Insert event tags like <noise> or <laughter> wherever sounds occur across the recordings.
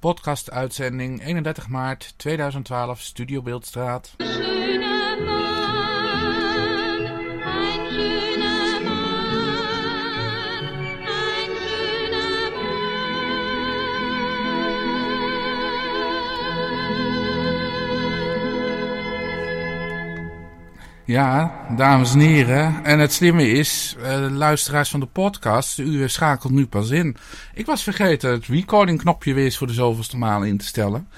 podcast-uitzending 31 maart 2012, Studio Beeldstraat. Ja, dames en heren. En het slimme is, uh, luisteraars van de podcast, u schakelt nu pas in. Ik was vergeten het recording knopje weer eens voor de zoveelste maal in te stellen.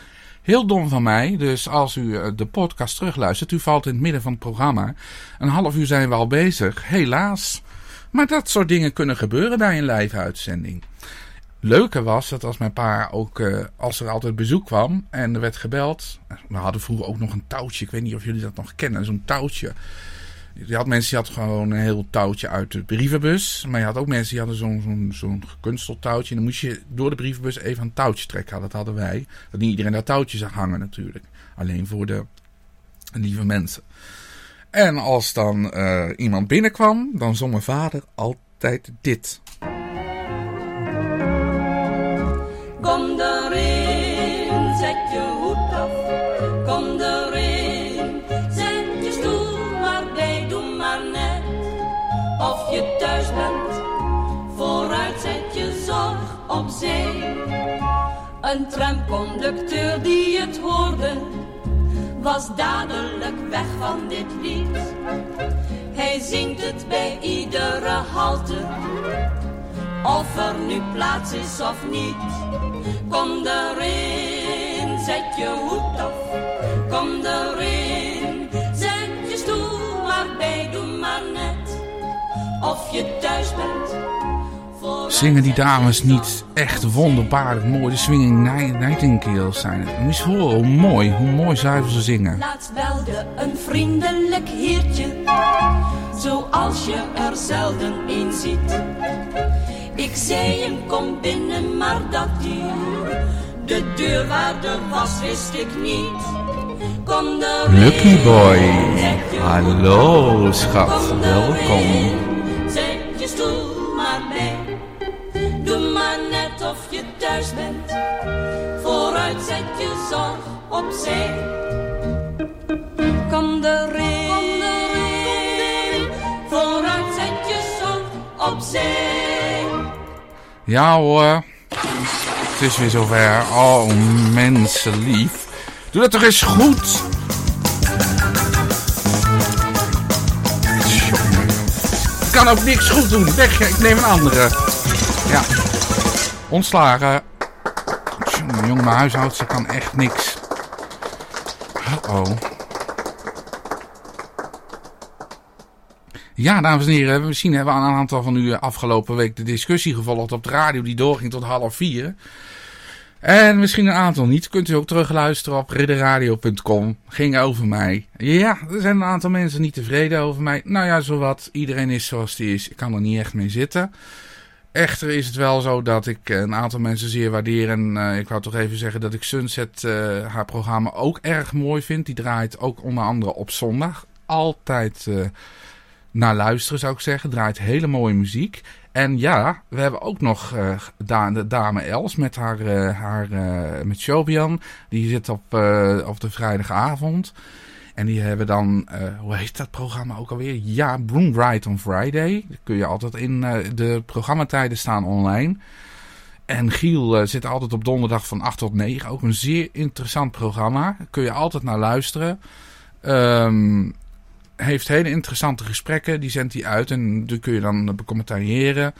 Heel dom van mij, dus als u eh, de podcast terugluistert, u valt in het midden van het programma. Een half uur zijn we al bezig, helaas. Maar dat soort dingen kunnen gebeuren bij een live uitzending leuke was dat als mijn pa ook, uh, als er altijd bezoek kwam en er werd gebeld. We hadden vroeger ook nog een touwtje. Ik weet niet of jullie dat nog kennen, zo'n touwtje. Je had mensen die hadden gewoon een heel touwtje uit de brievenbus. Maar je had ook mensen die hadden zo'n zo'n zo'n gekunsteld touwtje. En dan moest je door de brievenbus even een touwtje trekken. Dat hadden wij. Dat niet iedereen dat touwtje zag hangen natuurlijk. Alleen voor de lieve mensen. En als dan uh, iemand binnenkwam, dan zong mijn vader altijd dit. Een tramconducteur die het hoorde, was dadelijk weg van dit lied. Hij zingt het bij iedere halte of er nu plaats is of niet. Kom erin, zet je hoed af. Kom erin, zet je stoel maar bij, doe maar net. Of je thuis bent. Zingen die dames niet echt wonderbaarlijk mooi? De swinging nightingales zijn het. Moet je horen hoe mooi, hoe mooi zuiver ze zingen. Laatst belde een vriendelijk heertje, zoals je er zelden in ziet. Ik zei hem kom binnen, maar dat hij de deur waar de was wist ik niet. Kom erin, Lucky boy, hallo schat, welkom. Vooruit zet je zorg opzij. Kom kom erin, vooruit zet je zorg opzij. Ja hoor, het is weer zover. Oh mensen lief. Doe dat toch eens goed. Ik kan ook niks goed doen. Weg, ik neem een andere. Ja, ontslagen. Jongen, mijn huishoudster kan echt niks. Oh. Ja, dames en heren, misschien hebben we een aantal van u afgelopen week de discussie gevolgd op de radio die doorging tot half vier. En misschien een aantal niet. Kunt u ook terugluisteren op ridderradio.com. Ging over mij. Ja, er zijn een aantal mensen niet tevreden over mij. Nou ja, zowat. Iedereen is zoals die is. Ik kan er niet echt mee zitten. Echter is het wel zo dat ik een aantal mensen zeer waardeer. En uh, ik wou toch even zeggen dat ik Sunset, uh, haar programma, ook erg mooi vind. Die draait ook onder andere op zondag. Altijd... Naar luisteren, zou ik zeggen. Draait hele mooie muziek. En ja, we hebben ook nog uh, de dame Els met haar, haar met Shobian. Die zit op, op de vrijdagavond. En die hebben dan, hoe heet dat programma ook alweer? Ja, Broom Ride on Friday. Dat kun je altijd in de programmatijden staan online. En Giel zit altijd op donderdag van 8 tot 9. Ook een zeer interessant programma. Kun je altijd naar luisteren. Um, heeft hele interessante gesprekken. Die zendt hij uit en die kun je dan becommentariëren.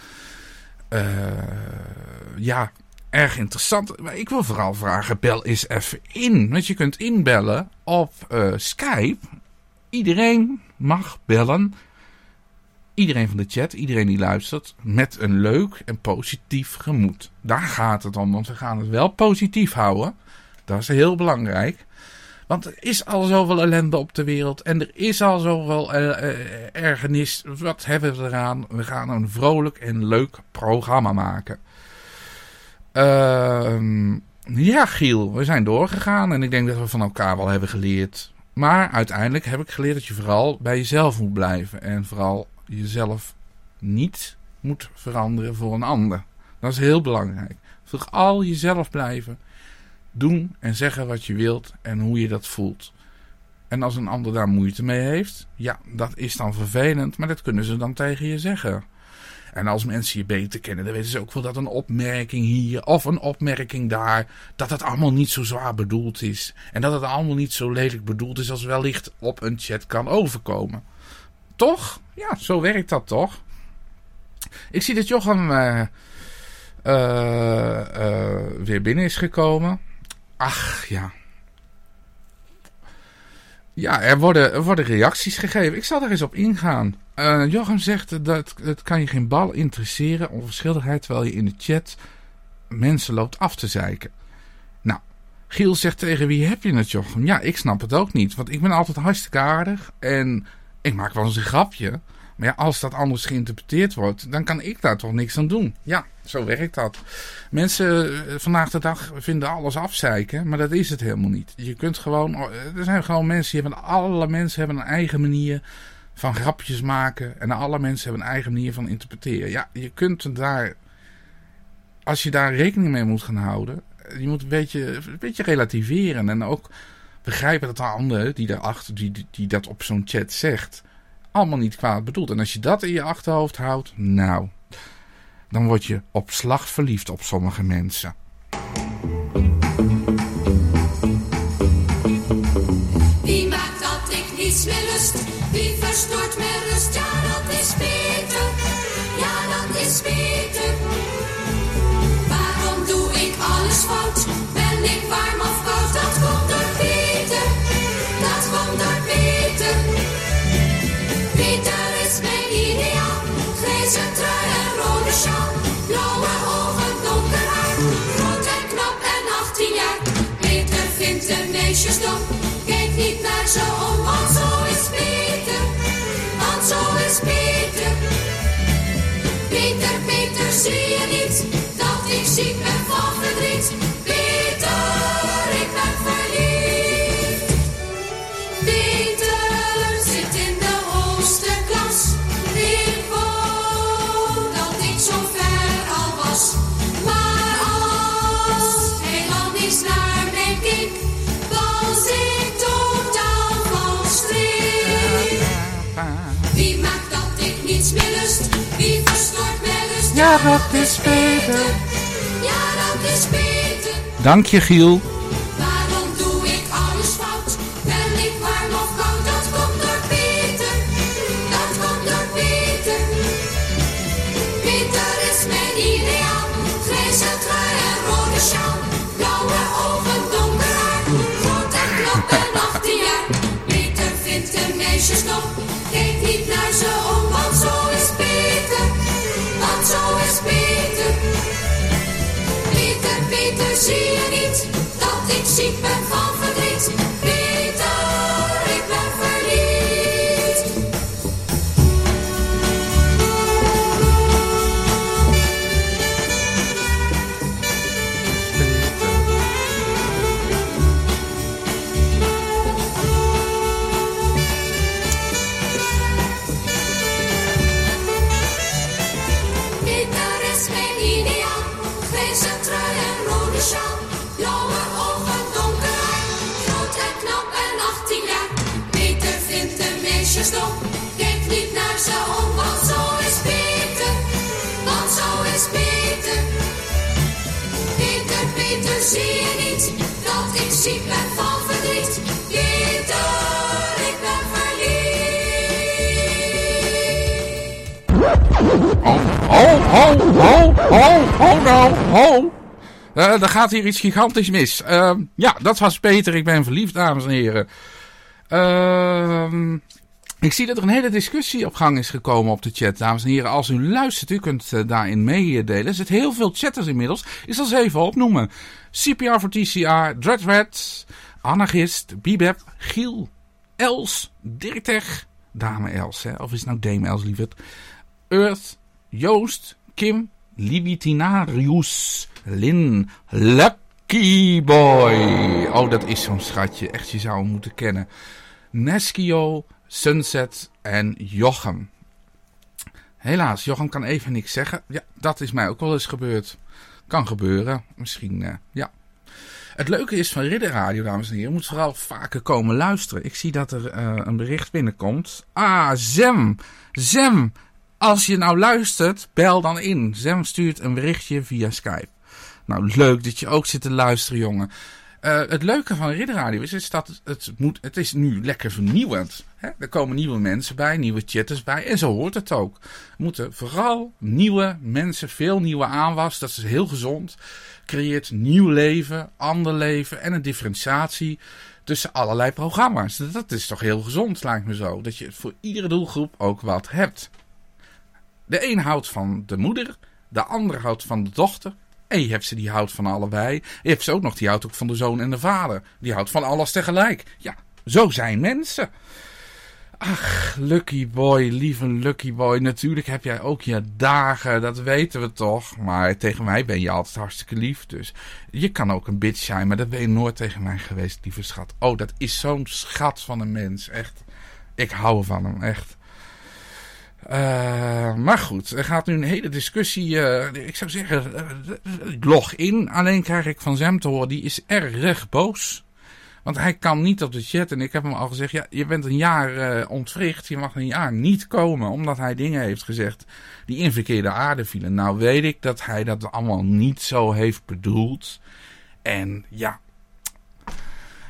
Ja, erg interessant. Maar ik wil vooral vragen, bel eens even in. Want je kunt inbellen op uh, Skype. Iedereen mag bellen. Iedereen van de chat, iedereen die luistert, met een leuk en positief gemoed. Daar gaat het om, want we gaan het wel positief houden. Dat is heel belangrijk. Want er is al zoveel ellende op de wereld. En er is al zoveel uh, ergernis. Wat hebben we eraan? We gaan een vrolijk en leuk programma maken. Uh, ja, Giel, we zijn doorgegaan. En ik denk dat we van elkaar wel hebben geleerd. Maar uiteindelijk heb ik geleerd dat je vooral bij jezelf moet blijven. En vooral jezelf niet moet veranderen voor een ander. Dat is heel belangrijk. Vooral jezelf blijven. Doen en zeggen wat je wilt en hoe je dat voelt. En als een ander daar moeite mee heeft, ja, dat is dan vervelend, maar dat kunnen ze dan tegen je zeggen. En als mensen je beter kennen, dan weten ze ook wel dat een opmerking hier of een opmerking daar, dat het allemaal niet zo zwaar bedoeld is. En dat het allemaal niet zo lelijk bedoeld is als wellicht op een chat kan overkomen. Toch? Ja, zo werkt dat toch? Ik zie dat Jochem uh, uh, weer binnen is gekomen. Ach ja. Ja, er worden, er worden reacties gegeven. Ik zal daar eens op ingaan. Uh, Jochem zegt dat het kan je geen bal interesseren, onverschilligheid, terwijl je in de chat mensen loopt af te zeiken. Nou, Giel zegt tegen wie heb je het, Jochem? Ja, ik snap het ook niet, want ik ben altijd hartstikke aardig en ik maak wel eens een grapje. Maar ja, als dat anders geïnterpreteerd wordt, dan kan ik daar toch niks aan doen. Ja, zo werkt dat. Mensen eh, vandaag de dag vinden alles afzeiken, maar dat is het helemaal niet. Je kunt gewoon, oh, er zijn gewoon mensen, die hebben, alle mensen hebben een eigen manier van grapjes maken. En alle mensen hebben een eigen manier van interpreteren. Ja, je kunt daar, als je daar rekening mee moet gaan houden, je moet een beetje, een beetje relativeren. En ook begrijpen dat de ander die, daarachter, die, die, die dat op zo'n chat zegt, allemaal niet kwaad bedoelt. En als je dat in je achterhoofd houdt, nou, dan word je op slag verliefd op sommige mensen. Verstoort mijn rust? Ja, dat is Peter. Ja, dat is Peter. Waarom doe ik alles fout? Ben ik warm of koud? Dat komt door Peter. Dat komt door Peter. Peter is mijn ideaal. Grijze trui en rode sjaal. Blauwe ogen, donker haar. Groot en knap en 18 jaar. Peter vindt de meisjes dom. Kijk niet naar ze om, zie je niet dat ik ziek ben van verdriet? Ja, dat is Peter. Ja, dat is Peter. Dank je, Giel. Zie je niet dat ik ziek ben van er gaat hier iets gigantisch mis. Ehm, ja, dat was Peter. Ik ben verliefd, dames en heren. Ehm, ik zie dat er een hele discussie op gang is gekomen op de chat, dames en heren. Als u luistert, u kunt eh, daarin meedelen. Er zitten heel veel chatters inmiddels. Ik zal ze even opnoemen. CPR voor TCR, Dreadred, Anarchist, Bibeb, Giel, Els, Dirktech, Dame Els, hè? of is het nou Dame Els, lieverd. Earth, Joost, Kim, Libitinarius, Lin, Lucky Boy. Oh, dat is zo'n schatje. Echt, je zou hem moeten kennen. Neskio, Sunset en Jochem. Helaas, Jochem kan even niks zeggen. Ja, dat is mij ook wel eens gebeurd. Kan gebeuren. Misschien, eh, ja. Het leuke is van Ridderradio, dames en heren, je moet vooral vaker komen luisteren. Ik zie dat er eh, een bericht binnenkomt. Ah, Zem! Zem! Als je nou luistert, bel dan in. Zem stuurt een berichtje via Skype. Nou, leuk dat je ook zit te luisteren, jongen. Uh, het leuke van Ridderradio is, is dat het, moet, het is nu lekker vernieuwend. Hè? Er komen nieuwe mensen bij, nieuwe chatters bij. En zo hoort het ook. Er moeten vooral nieuwe mensen, veel nieuwe aanwas. Dat is heel gezond. Creëert nieuw leven, ander leven en een differentiatie tussen allerlei programma's. Dat is toch heel gezond, lijkt me zo. Dat je voor iedere doelgroep ook wat hebt. De een houdt van de moeder, de ander houdt van de dochter. En je hebt ze die houdt van allebei. Je hebt ze ook nog die houdt ook van de zoon en de vader. Die houdt van alles tegelijk. Ja, zo zijn mensen. Ach, Lucky Boy, lieve Lucky Boy. Natuurlijk heb jij ook je dagen, dat weten we toch. Maar tegen mij ben je altijd hartstikke lief. Dus je kan ook een bitch zijn, maar dat ben je nooit tegen mij geweest, lieve schat. Oh, dat is zo'n schat van een mens, echt. Ik hou van hem, echt. Uh, maar goed, er gaat nu een hele discussie. Uh, ik zou zeggen, uh, log in. Alleen krijg ik van Zem te horen, die is erg boos. Want hij kan niet op de chat. En ik heb hem al gezegd, ja, je bent een jaar ontwricht. Je mag een jaar niet komen. Omdat hij dingen heeft gezegd die in verkeerde aarde vielen. Nou weet ik dat hij dat allemaal niet zo heeft bedoeld. En ja,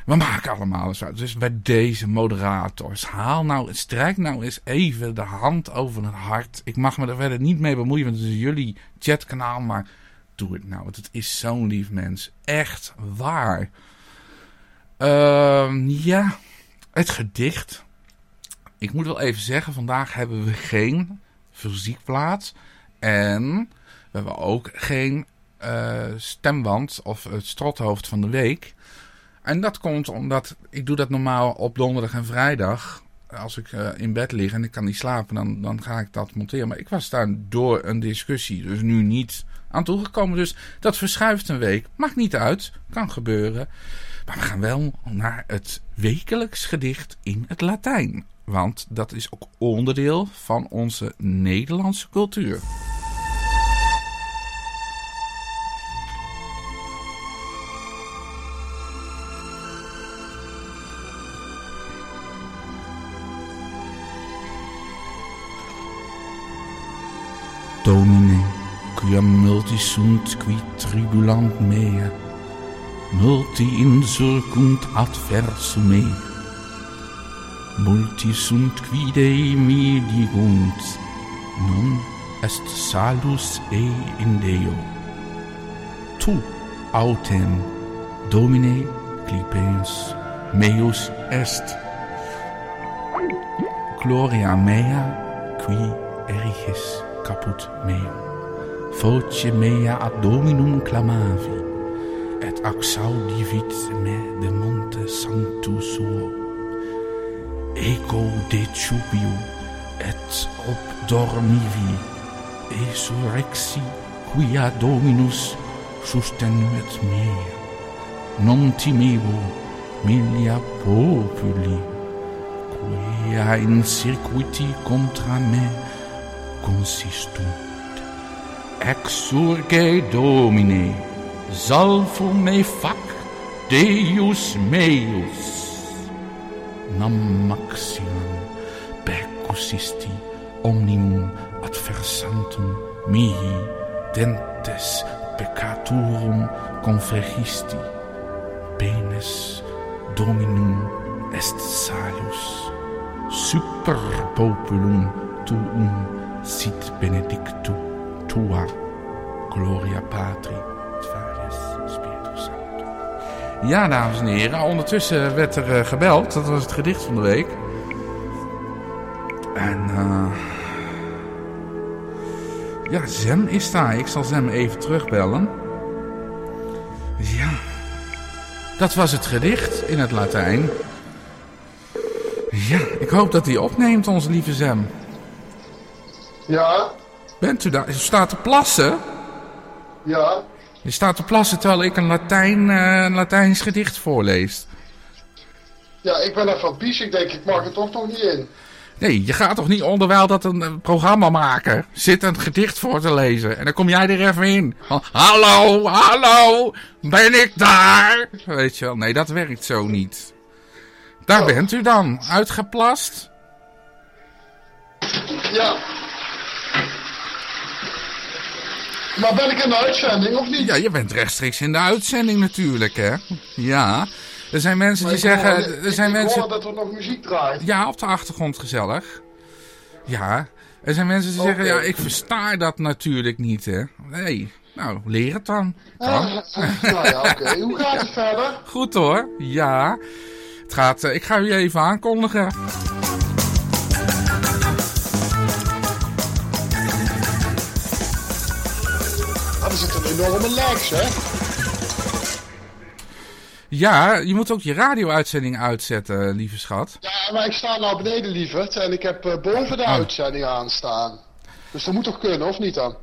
we maken allemaal eens uit. Dus bij deze moderators, haal nou, strijk nou eens even de hand over het hart. Ik mag me er verder niet mee bemoeien, want het is jullie chatkanaal, maar doe het nou. Want het is zo'n lief mens. Echt waar. Uh, ja, het gedicht. Ik moet wel even zeggen, vandaag hebben we geen fysiekplaats. En we hebben ook geen uh, stemband of het strothoofd van de week. En dat komt omdat ik doe dat normaal op donderdag en vrijdag. Als ik uh, in bed lig en ik kan niet slapen, dan, dan ga ik dat monteren. Maar ik was daar door een discussie dus nu niet aan toegekomen. Dus dat verschuift een week. Maakt niet uit. Kan gebeuren. Maar we gaan wel naar het wekelijks gedicht in het Latijn. Want dat is ook onderdeel van onze Nederlandse cultuur. Domine, quiam multi sunt qui tribulant mea, multi insurcunt adversum mea, multi sunt quide mi digunt, non est salus e in Deo. Tu, autem, Domine, clipens, meus est. Gloria mea qui eriges caput meum voce mea ad dominum clamavi et axaudivit me de monte sanctu suo. Ego decubio et obdormivi esurrexi, quia dominus sustenuet mea. Non timevo milia populi quia in circuiti contra me consistunt ex surge domine salvo me fac deus meus. Nam maximum percussisti omnium adversantum mihi dentes peccatorum confergisti penes dominum est salus super populum tuum sit benedictu tua, gloria patri, Fides, Spiritus Sancto. Ja, dames en heren, ondertussen werd er uh, gebeld. Dat was het gedicht van de week. En uh, ja, Zem is daar. Ik zal Zem even terugbellen. Ja, dat was het gedicht in het Latijn. Ja, ik hoop dat hij opneemt, onze lieve Zem. Ja, Bent u daar? U staat te plassen? ja. Je staat te plassen terwijl ik een, Latijn, eh, een Latijns gedicht voorlees. Ja, ik ben even aan het. Ik denk, ik mag er toch nog niet in. Nee, je gaat toch niet onderwijl dat een eh, programma maken zit een gedicht voor te lezen. En dan kom jij er even in. Hallo, hallo, ben ik daar? Weet je wel, nee, dat werkt zo niet. Daar Oh. bent u dan, uitgeplast. Ja. Maar ben ik in de uitzending of niet? Ja, je bent rechtstreeks in de uitzending natuurlijk, hè. Ja, er zijn mensen Maar die hoor- zeggen... Er ik- zijn ik mensen... hoor dat er nog muziek draait. Ja, op de achtergrond gezellig. Ja, er zijn mensen die zeggen, ja, ik versta dat natuurlijk niet, hè. Nee, nou, leer het dan. Kan. Ah, nou ja, oké. <laughs> Hoe gaat het verder? Goed hoor, ja. Het gaat, eh, ik ga u even aankondigen. Enorme lijks, hè? Ja, je moet ook je radio-uitzending uitzetten, lieve schat. Ja, maar ik sta nou beneden, lieverd. En ik heb eh, boven de Oh. uitzending aanstaan. Dus dat moet toch kunnen, of niet dan?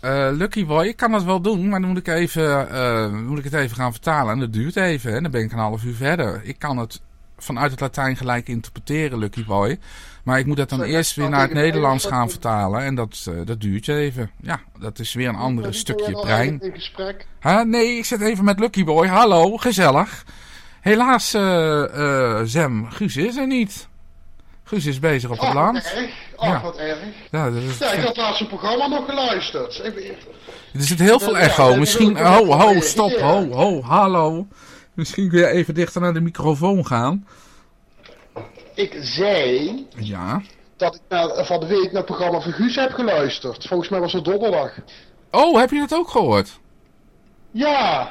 Eh, Lucky Boy, ik kan dat wel doen, maar dan moet ik, even, eh, moet ik het even gaan vertalen. En dat duurt even, hè. dan ben ik een half uur verder. Ik kan het vanuit het Latijn gelijk interpreteren, Lucky Boy. Maar ik moet dat dan eerst weer naar het Nederlands gaan vertalen. En dat, eh, dat duurt even. Ja, dat is weer een ander stukje brein. eigenlijk In gesprek. Huh? Nee, ik zit even met Lucky Boy. Hallo, gezellig. Helaas, eh eh Zem, Guus is er niet. Guus is bezig op het land. erg. Ja. wat erg. Ja, dat is, Ja, ik had laatst een programma nog geluisterd. Ik- er zit heel veel echo. Misschien, ho, ho, stop, ho, ho, hallo. Misschien kun je even dichter naar de microfoon gaan. Ik zei Ja. dat ik naar, van de week naar het programma van Guus heb geluisterd. Volgens mij was het donderdag. Oh, heb je dat ook gehoord? Ja,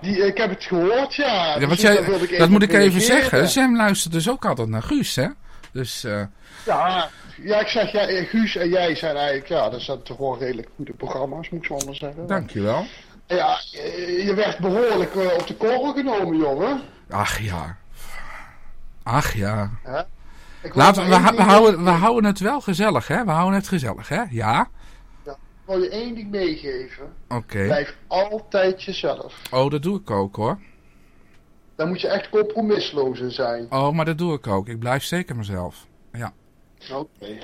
die, ik heb het gehoord, ja. Ja, Dus want jij, ik dat moet ik even reageren. zeggen. Zem luistert dus ook altijd naar Guus, hè? Dus, eh, Ja, ja, ik zeg, ja, eh, Guus en jij zijn eigenlijk, ja, dat zijn toch wel redelijk goede programma's, moet ik zo maar zeggen. dankjewel. Ja, eh, je werd behoorlijk eh, op de korrel genomen, jongen. Ach ja. Ach ja. Laten we, houden, we houden het wel gezellig, hè? We houden het gezellig, hè? Ja? Ik wil je één ding meegeven. Oké. Blijf altijd jezelf. Oh, dat doe ik ook, hoor. Daar moet je echt compromisloos in zijn. Oh, maar dat doe ik ook. Ik blijf zeker mezelf. Ja. Oké.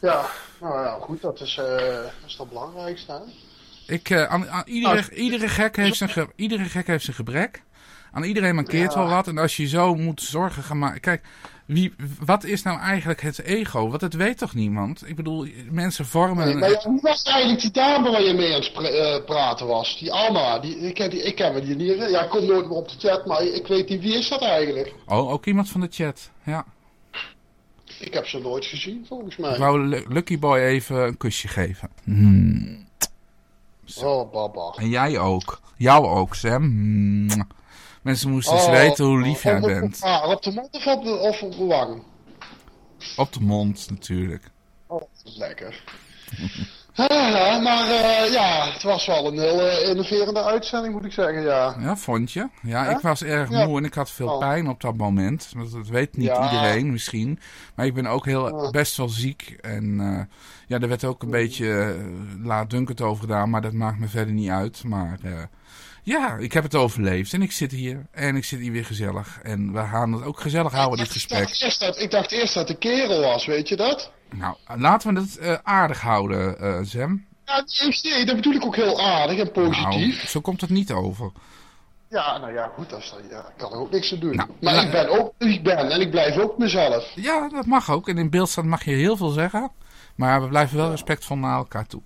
Ja, nou ja, goed, dat is, eh dat is het belangrijkste, hè? Ik, eh, aan, aan iedere, iedere, gek heeft zijn ge- iedere gek heeft zijn gebrek. Aan iedereen mankeert Ja. wel wat. En als je zo moet zorgen gaan maken... Kijk, wie, wat is nou eigenlijk het ego? Want dat weet toch niemand? Ik bedoel, mensen vormen... Nee, maar hoe was eigenlijk die dame waar je mee aan het eh, praten was? Die Anna, die, ik, ken die, ik ken die niet. Ja, ik kom nooit meer op de chat, maar ik weet niet wie is dat eigenlijk. Oh, ook iemand van de chat. Ja. Ik heb ze nooit gezien, volgens mij. Ik wou Lu- Lucky Boy even een kusje geven. Hmm. Oh, baba. En jij ook. Jou ook, Sam. Hmm. Mensen moesten eens Oh, weten hoe lief jij op- bent. ah, op de mond of op de, of op de wang? Op de mond, natuurlijk. Oh, lekker. <laughs> Ah, maar eh, ja, het was wel een heel eh, innoverende uitzending, moet ik zeggen, ja. Ja, vond je? Ja, ik was erg Ja. moe en ik had veel Oh. pijn op dat moment. Dat, dat weet niet Ja. iedereen misschien. Maar ik ben ook heel, best wel ziek. En eh, ja, er werd ook een beetje uh, laatdunkend over gedaan. Maar dat maakt me verder niet uit. Maar eh, ja, ik heb het overleefd. En ik zit hier. En ik zit hier weer gezellig. En we gaan het ook gezellig houden, dit Ik gesprek. dacht, eerst dat, ik dacht eerst dat een kerel was, weet je dat? Nou, laten we het eh, aardig houden, eh Zem. Ja, nee, dat bedoel ik ook heel aardig en positief. Nou, zo komt het niet over. Ja, nou ja, goed, dat is, ja, ik kan er ook niks aan doen. Nou, maar nou, ik ben ook wie ik ben en ik blijf ook mezelf. Ja, dat mag ook. En in beeldstand mag je heel veel zeggen. Maar we blijven wel respectvol naar elkaar toe.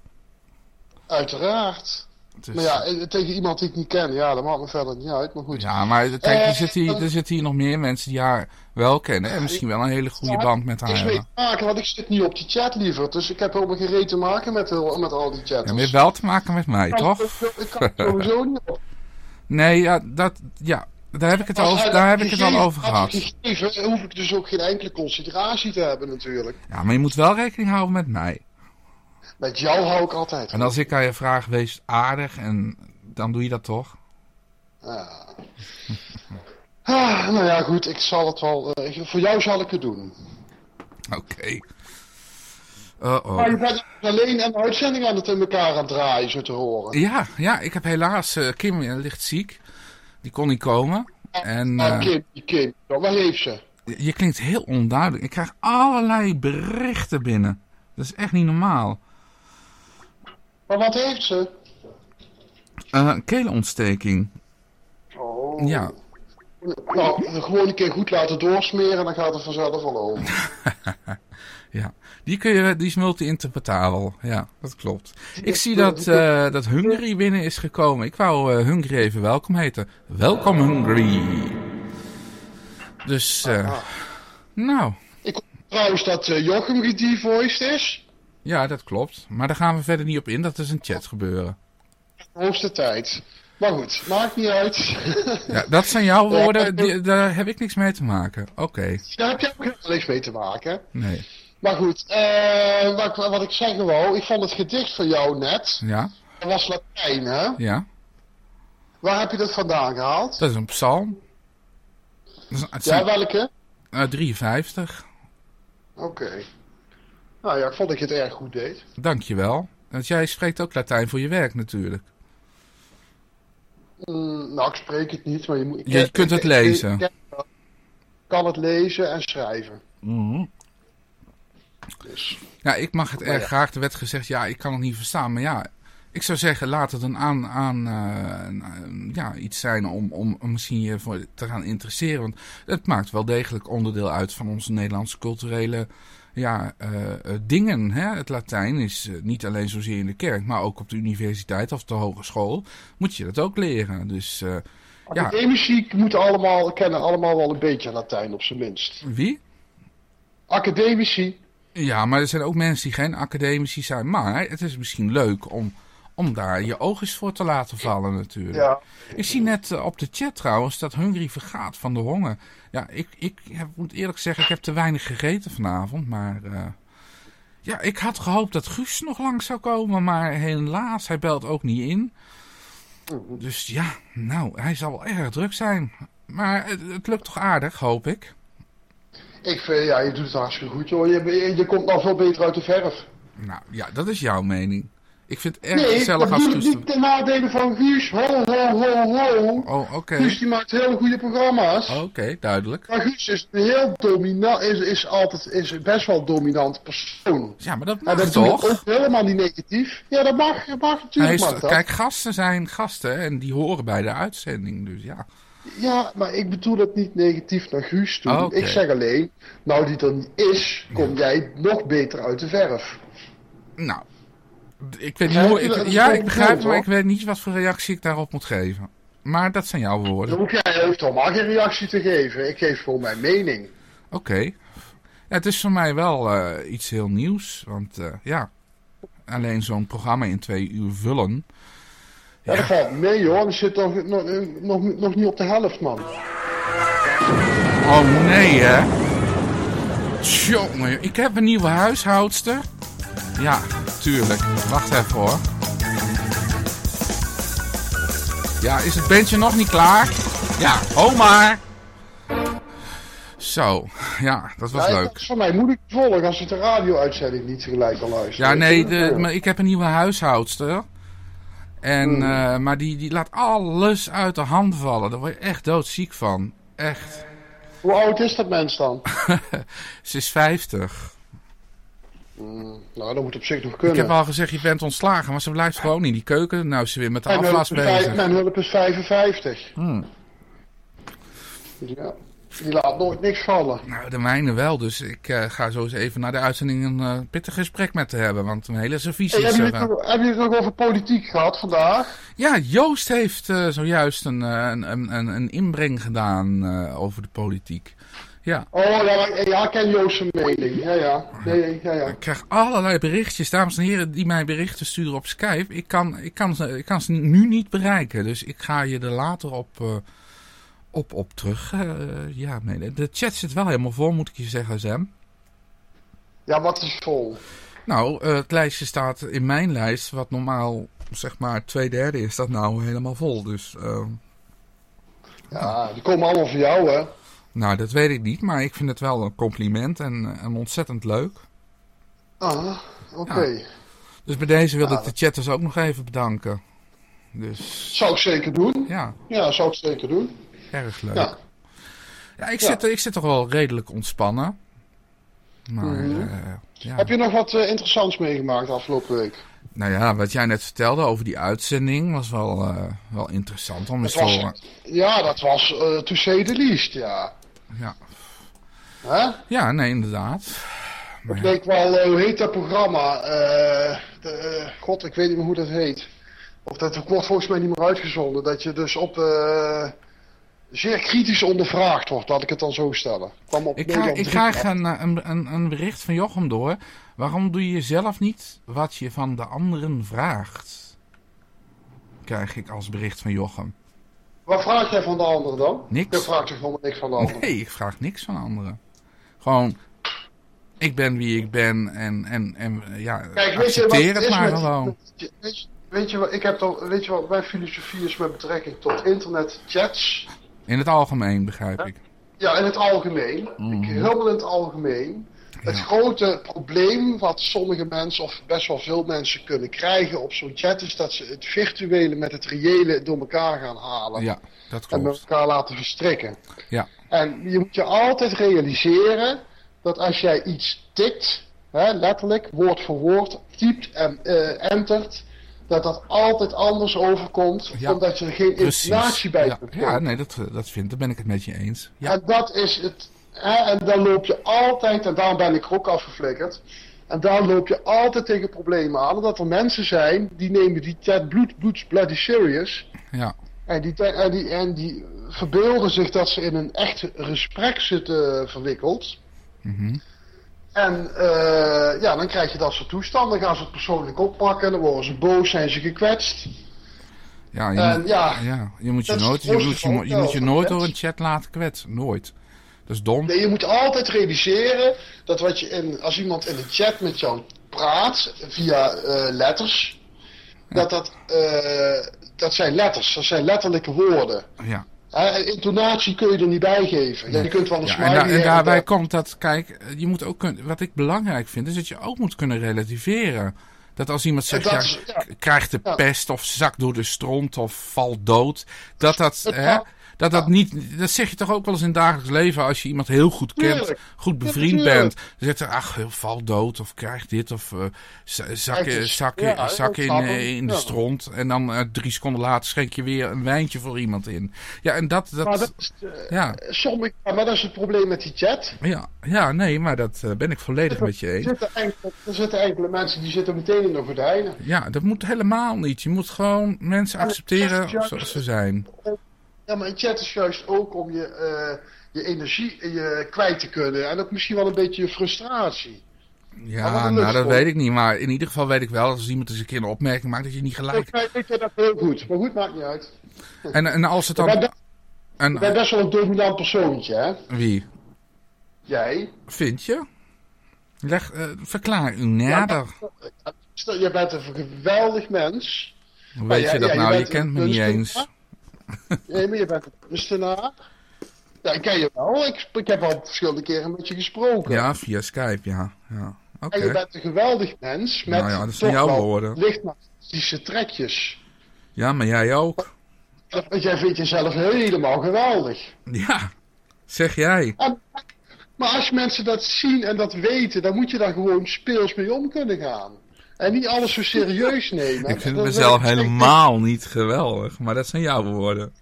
Uiteraard. Dus, Maar ja, eh, tegen iemand die ik niet ken, ja, dat maakt me verder niet uit, maar goed. Ja, maar kijk, er Eh, zitten, hier, er zitten hier nog meer mensen die haar wel kennen. En misschien wel een hele goede band met haar hebben. te maken, want ik zit niet op die chat liever. Dus ik heb helemaal geen reet te maken met, met al die chatters. maar je hebt wel te maken met mij, Ik toch? Ik, ik kan er sowieso niet op. Nee, ja, dat, ja, daar heb ik het, hij daar heb ik het al over had gehad. gegeven, hoef ik dus ook geen enkele consideratie te hebben natuurlijk. Ja, maar je moet wel rekening houden met mij. Met jou hou ik altijd. En als ik aan je vraag, wees aardig, en dan doe je dat toch? Ja. <laughs> Ah, nou ja, goed, ik zal het wel. eh, voor jou zal ik het doen. Oké. Uh-oh. Maar je bent alleen een uitzending aan het in elkaar aan het draaien, zo te horen. Ja, ja, ik heb helaas, eh, Kim eh, ligt ziek. Die kon niet komen. En eh, Kim, Kim, waar heeft ze? Je klinkt heel onduidelijk. Ik krijg allerlei berichten binnen. Dat is echt niet normaal. Maar wat heeft ze? Eh keelontsteking. Oh. Ja. Nou, gewoon een keer goed laten doorsmeren, dan gaat het vanzelf al over. <laughs> Ja, die, kun je, die is multi-interpretabel. Ja, dat klopt. Ik zie dat, eh, dat Hungary binnen is gekomen. Ik wou eh, Hungary even welkom heten. Welkom Hungary. Dus, eh, nou, Ik hoor trouwens dat eh, Jochem gedevoiced is. Ja, dat klopt. Maar daar gaan we verder niet op in. Dat is een chat gebeuren. Hoogste tijd. Maar goed, maakt niet uit. Ja, dat zijn jouw <laughs> woorden. Die, daar heb ik niks mee te maken. Oké, Daar heb je ook helemaal niks mee te maken. nee. Maar goed, eh, wat, ik- wat ik zeggen wou, ik vond het gedicht van jou net, Ja, dat was Latijn, hè? ja. Waar heb je dat vandaan gehaald? Dat is een psalm. Is, Ja, welke? eh, 53. Oké. Nou ja, ik vond dat je het erg goed deed. Dankjewel. Want jij spreekt ook Latijn voor je werk natuurlijk. Mm, nou, ik spreek het niet, maar je moet... Je kunt het lezen. Ik, kan het lezen en schrijven. Dus, Ja, ik mag het Maar erg ja. graag. Er werd gezegd, ja, ik kan het niet verstaan. Maar ja, ik zou zeggen, laat het een aan, aan eh, ja, iets zijn om, om, om misschien je voor te gaan interesseren. Want het maakt wel degelijk onderdeel uit van onze Nederlandse culturele ja, eh, eh, dingen. Hè? Het Latijn is eh, niet alleen zozeer in de kerk, maar ook op de universiteit of de hogeschool moet je dat ook leren. Dus ja, Academici moeten allemaal, kennen allemaal wel een beetje Latijn, op zijn minst. wie? Academici, Ja, maar er zijn ook mensen die geen academici zijn. Maar het is misschien leuk om, om daar je oogjes voor te laten vallen natuurlijk. ja. Ik zie net eh, op de chat trouwens dat Hungry vergaat van de honger. Ja, ik, ik heb- moet eerlijk zeggen, ik heb te weinig gegeten vanavond. Maar eh, ja, ik had gehoopt dat Guus nog lang zou komen. Maar helaas, hij belt ook niet in. Dus ja, nou, hij zal wel erg druk zijn. Maar het, het lukt toch aardig, hoop ik. Ik vind, ja, je doet het hartstikke goed, joh. Je, je, je komt nou veel beter uit de verf. Nou ja, dat is jouw mening. Ik vind het erg Nee, gezellig dat als Guus... niet ten nadele van Guus. Ho, ho, ho, ho. Oh, oké. Guus die maakt hele goede programma's. Oké, duidelijk. Maar Guus is een heel dominant, is, is altijd, is best wel dominant persoon. Ja, maar dat En mag dat toch? ook helemaal niet negatief. Ja, dat mag, dat mag natuurlijk. is- mag dat. kijk, gasten zijn gasten en die horen bij de uitzending. Dus ja. Ja, maar ik bedoel het niet negatief naar Guus toe. Oh, Oké. Ik zeg alleen, nou die er niet is, kom jij nog beter uit de verf. Nou, ik weet niet hoe. Ik, ja, ik begrijp maar ik weet niet wat voor reactie ik daarop moet geven. Maar dat zijn jouw Dan woorden. hoef jij hoeft helemaal geen reactie te geven. Ik geef gewoon mijn mening. Oké. Ja, het is voor mij wel eh, iets heel nieuws. Want eh, ja, alleen zo'n programma in twee uur vullen. Ja, dat valt mee hoor. Dan zit nog, nog, nog, nog niet op de helft, man. Oh nee, hè? Tjonge, ik heb een nieuwe huishoudster. Ja, tuurlijk. Wacht even hoor. Ja, is het bandje nog niet klaar? Ja, oh maar. Zo, ja, dat was Ja, leuk. Dat is voor mij moeilijk te volgen als ik de radio-uitzending niet tegelijk kan luisteren. Ja, nee, Ik het, de, maar ik heb een nieuwe huishoudster. En, Hmm. eh, maar die, die laat alles uit de hand vallen. Daar word je echt doodziek van. Echt. Hoe oud is dat mens dan? <laughs> Ze is 50. Nou, dat moet op zich nog Ik kunnen. heb al gezegd, je bent ontslagen, maar ze blijft gewoon in die keuken. Nou ze weer met de mijn, afwas bezig. mijn hulp is 55. Hmm. Ja, die laat nooit niks vallen. Nou, de mijne wel, dus ik eh, ga zo eens even naar de uitzending een eh, pittig gesprek met haar hebben. Want mijn hele servies Hey, is... hebben, er, jullie eh, het nog, hebben jullie het nog over politiek gehad vandaag? Ja, Joost heeft eh, zojuist een, eh, een, een, een, inbreng gedaan eh, over de politiek. Ja, Oh, ja, maar, ja, ik ken Joost zijn mening. Ja, ja. Nee, ja, ja. ik krijg allerlei berichtjes, dames en heren, die mij berichten sturen op Skype. Ik kan, ik kan, ze, ik kan ze nu niet bereiken, dus ik ga je er later op, eh, op, op terug. eh, ja, mailen. de chat zit wel helemaal vol, moet ik je zeggen, Sam. Ja, wat is vol? Nou, eh, het lijstje staat in mijn lijst, wat normaal zeg maar twee derde is, dat nou helemaal vol. Dus, eh, Ja, die komen allemaal voor jou, hè? Nou, dat weet ik niet, maar ik vind het wel een compliment en, en ontzettend leuk. Ah, oké. Dus bij deze wil Ja. ik de chatters ook nog even bedanken. Dus Zou ik zeker doen. ja, Ja, zou ik zeker doen. erg leuk. Ja. Ja, ik. Zit, ik zit toch wel redelijk ontspannen. Maar, Mhm. eh, ja. Heb je nog wat eh, interessants meegemaakt afgelopen week? Nou ja, wat jij net vertelde over die uitzending was wel, eh, wel interessant om eens te horen. ja, dat was eh to say the least, ja. Ja. Hè? ja, nee, inderdaad. Maar Ik denk wel, eh, hoe heet dat programma? Eh, de, eh, God, ik weet niet meer hoe dat heet. Of dat wordt volgens mij niet meer uitgezonden. Dat je dus op zeer kritisch ondervraagd wordt, laat ik het dan zo stellen. Kwam op Ik, krijg, ik krijg een, een, een, een bericht van Jochem door. Waarom doe je zelf niet wat je van de anderen vraagt? Krijg ik als bericht van Jochem. Wat vraag jij van de ander dan? Niks. Je vraagt helemaal niks van de ander? Nee, ik vraag niks van anderen. Gewoon, ik ben wie ik ben en, en, en ja, Kijk, weet je wat accepteer het maar met- gewoon. Weet je, weet je wat, ik heb dan, weet je wat mijn filosofie is met betrekking tot internetchats? In het algemeen begrijp ik. Ja, in het algemeen. Ik, helemaal in het algemeen. Het grote probleem wat sommige mensen, of best wel veel mensen kunnen krijgen op zo'n chat, is dat ze het virtuele met het reële door elkaar gaan halen. Ja, dat en met klopt. elkaar laten verstrikken. Ja, En je moet je altijd realiseren dat als jij iets tikt, hè, letterlijk, woord voor woord, typt en eh, entert, dat dat altijd anders overkomt, Ja, omdat je er geen informatie bij Ja, kunt ja, nee, dat, dat vind daar ben ik het met je eens. Ja, En dat is het. En dan loop je altijd, en daarom ben ik er ook afgeflikkerd. En daar loop je altijd tegen problemen aan. Omdat er mensen zijn die nemen die chat bloed, bloed, bloody serious. ja, En die, en, die, en die verbeelden zich dat ze in een echt gesprek zitten verwikkeld. mhm. En eh, ja, dan krijg je dat soort toestanden. Dan gaan ze het persoonlijk oppakken. Dan worden ze boos, zijn ze gekwetst. ja, je, En moet, ja, ja, je moet je nooit, je moet je, je, moet je nooit door een chat laten kwetsen. Nooit. Dat is dom. Nee, je moet altijd realiseren dat wat je in, als iemand in de chat met jou praat via eh, letters, dat dat, eh, dat zijn letters, dat zijn letterlijke woorden. Ja. Intonatie kun je er niet bij geven. Ja, je kunt wel een Ja, en, da- en hebben, daarbij dat- komt dat, kijk, je moet ook kun- wat ik belangrijk vind, is dat je ook moet kunnen relativeren. Dat als iemand zegt, ja, is- ja. k- krijgt de pest of zakt door de stront of valt dood, dat dat, hè. Dat dat Ja. niet, dat zeg je toch ook wel eens in het dagelijks leven als je iemand heel goed kent, goed bevriend bent. Dan zegt hij, ach, val dood of krijg dit of eh, zak, eens. zak, Ja, zak in, eh, in de stront en dan eh, drie seconden later schenk je weer een wijntje voor iemand in. Ja, en dat, dat, Maar dat is, eh, ja. sommige, maar dat is het probleem met die chat. Ja, ja, nee, maar dat eh, ben ik volledig met je Er eens. zitten, enkele, er zitten enkele mensen die zitten meteen in de gordijnen. Ja, dat moet helemaal niet. Je moet gewoon mensen accepteren zoals ze zijn. Ja, maar een chat is juist ook om je, eh, je energie eh, je kwijt te kunnen. En ook misschien wel een beetje je frustratie. Ja, nou, dat weet ik niet. Maar in ieder geval weet ik wel, als iemand eens een keer een opmerking maakt, dat je niet gelijk... Ik weet je dat heel goed. Maar goed, maakt niet uit. En, en als het dan... best- je bent En, best wel een dominant persoontje, hè? wie? Jij. Vind je? Leg, eh, verklaar u nader. Je bent een geweldig mens. Hoe weet je dat je nou? Je kent me niet eens. Nee, maar je bent een kunstenaar. Ja, ik ken je wel. Ik, ik heb al verschillende keren met je gesproken. Ja, via Skype, ja. ja. Oké. En je bent een geweldig mens met Nou ja, dat zijn jouw woorden. trekjes. Ja, maar jij ook. Want jij vindt jezelf helemaal geweldig. Ja, zeg jij. En, maar als mensen dat zien en dat weten, dan moet je daar gewoon speels mee om kunnen gaan. En niet alles zo serieus <laughs> nemen. Ik vind Dat mezelf helemaal niet geweldig, maar dat zijn jouw woorden.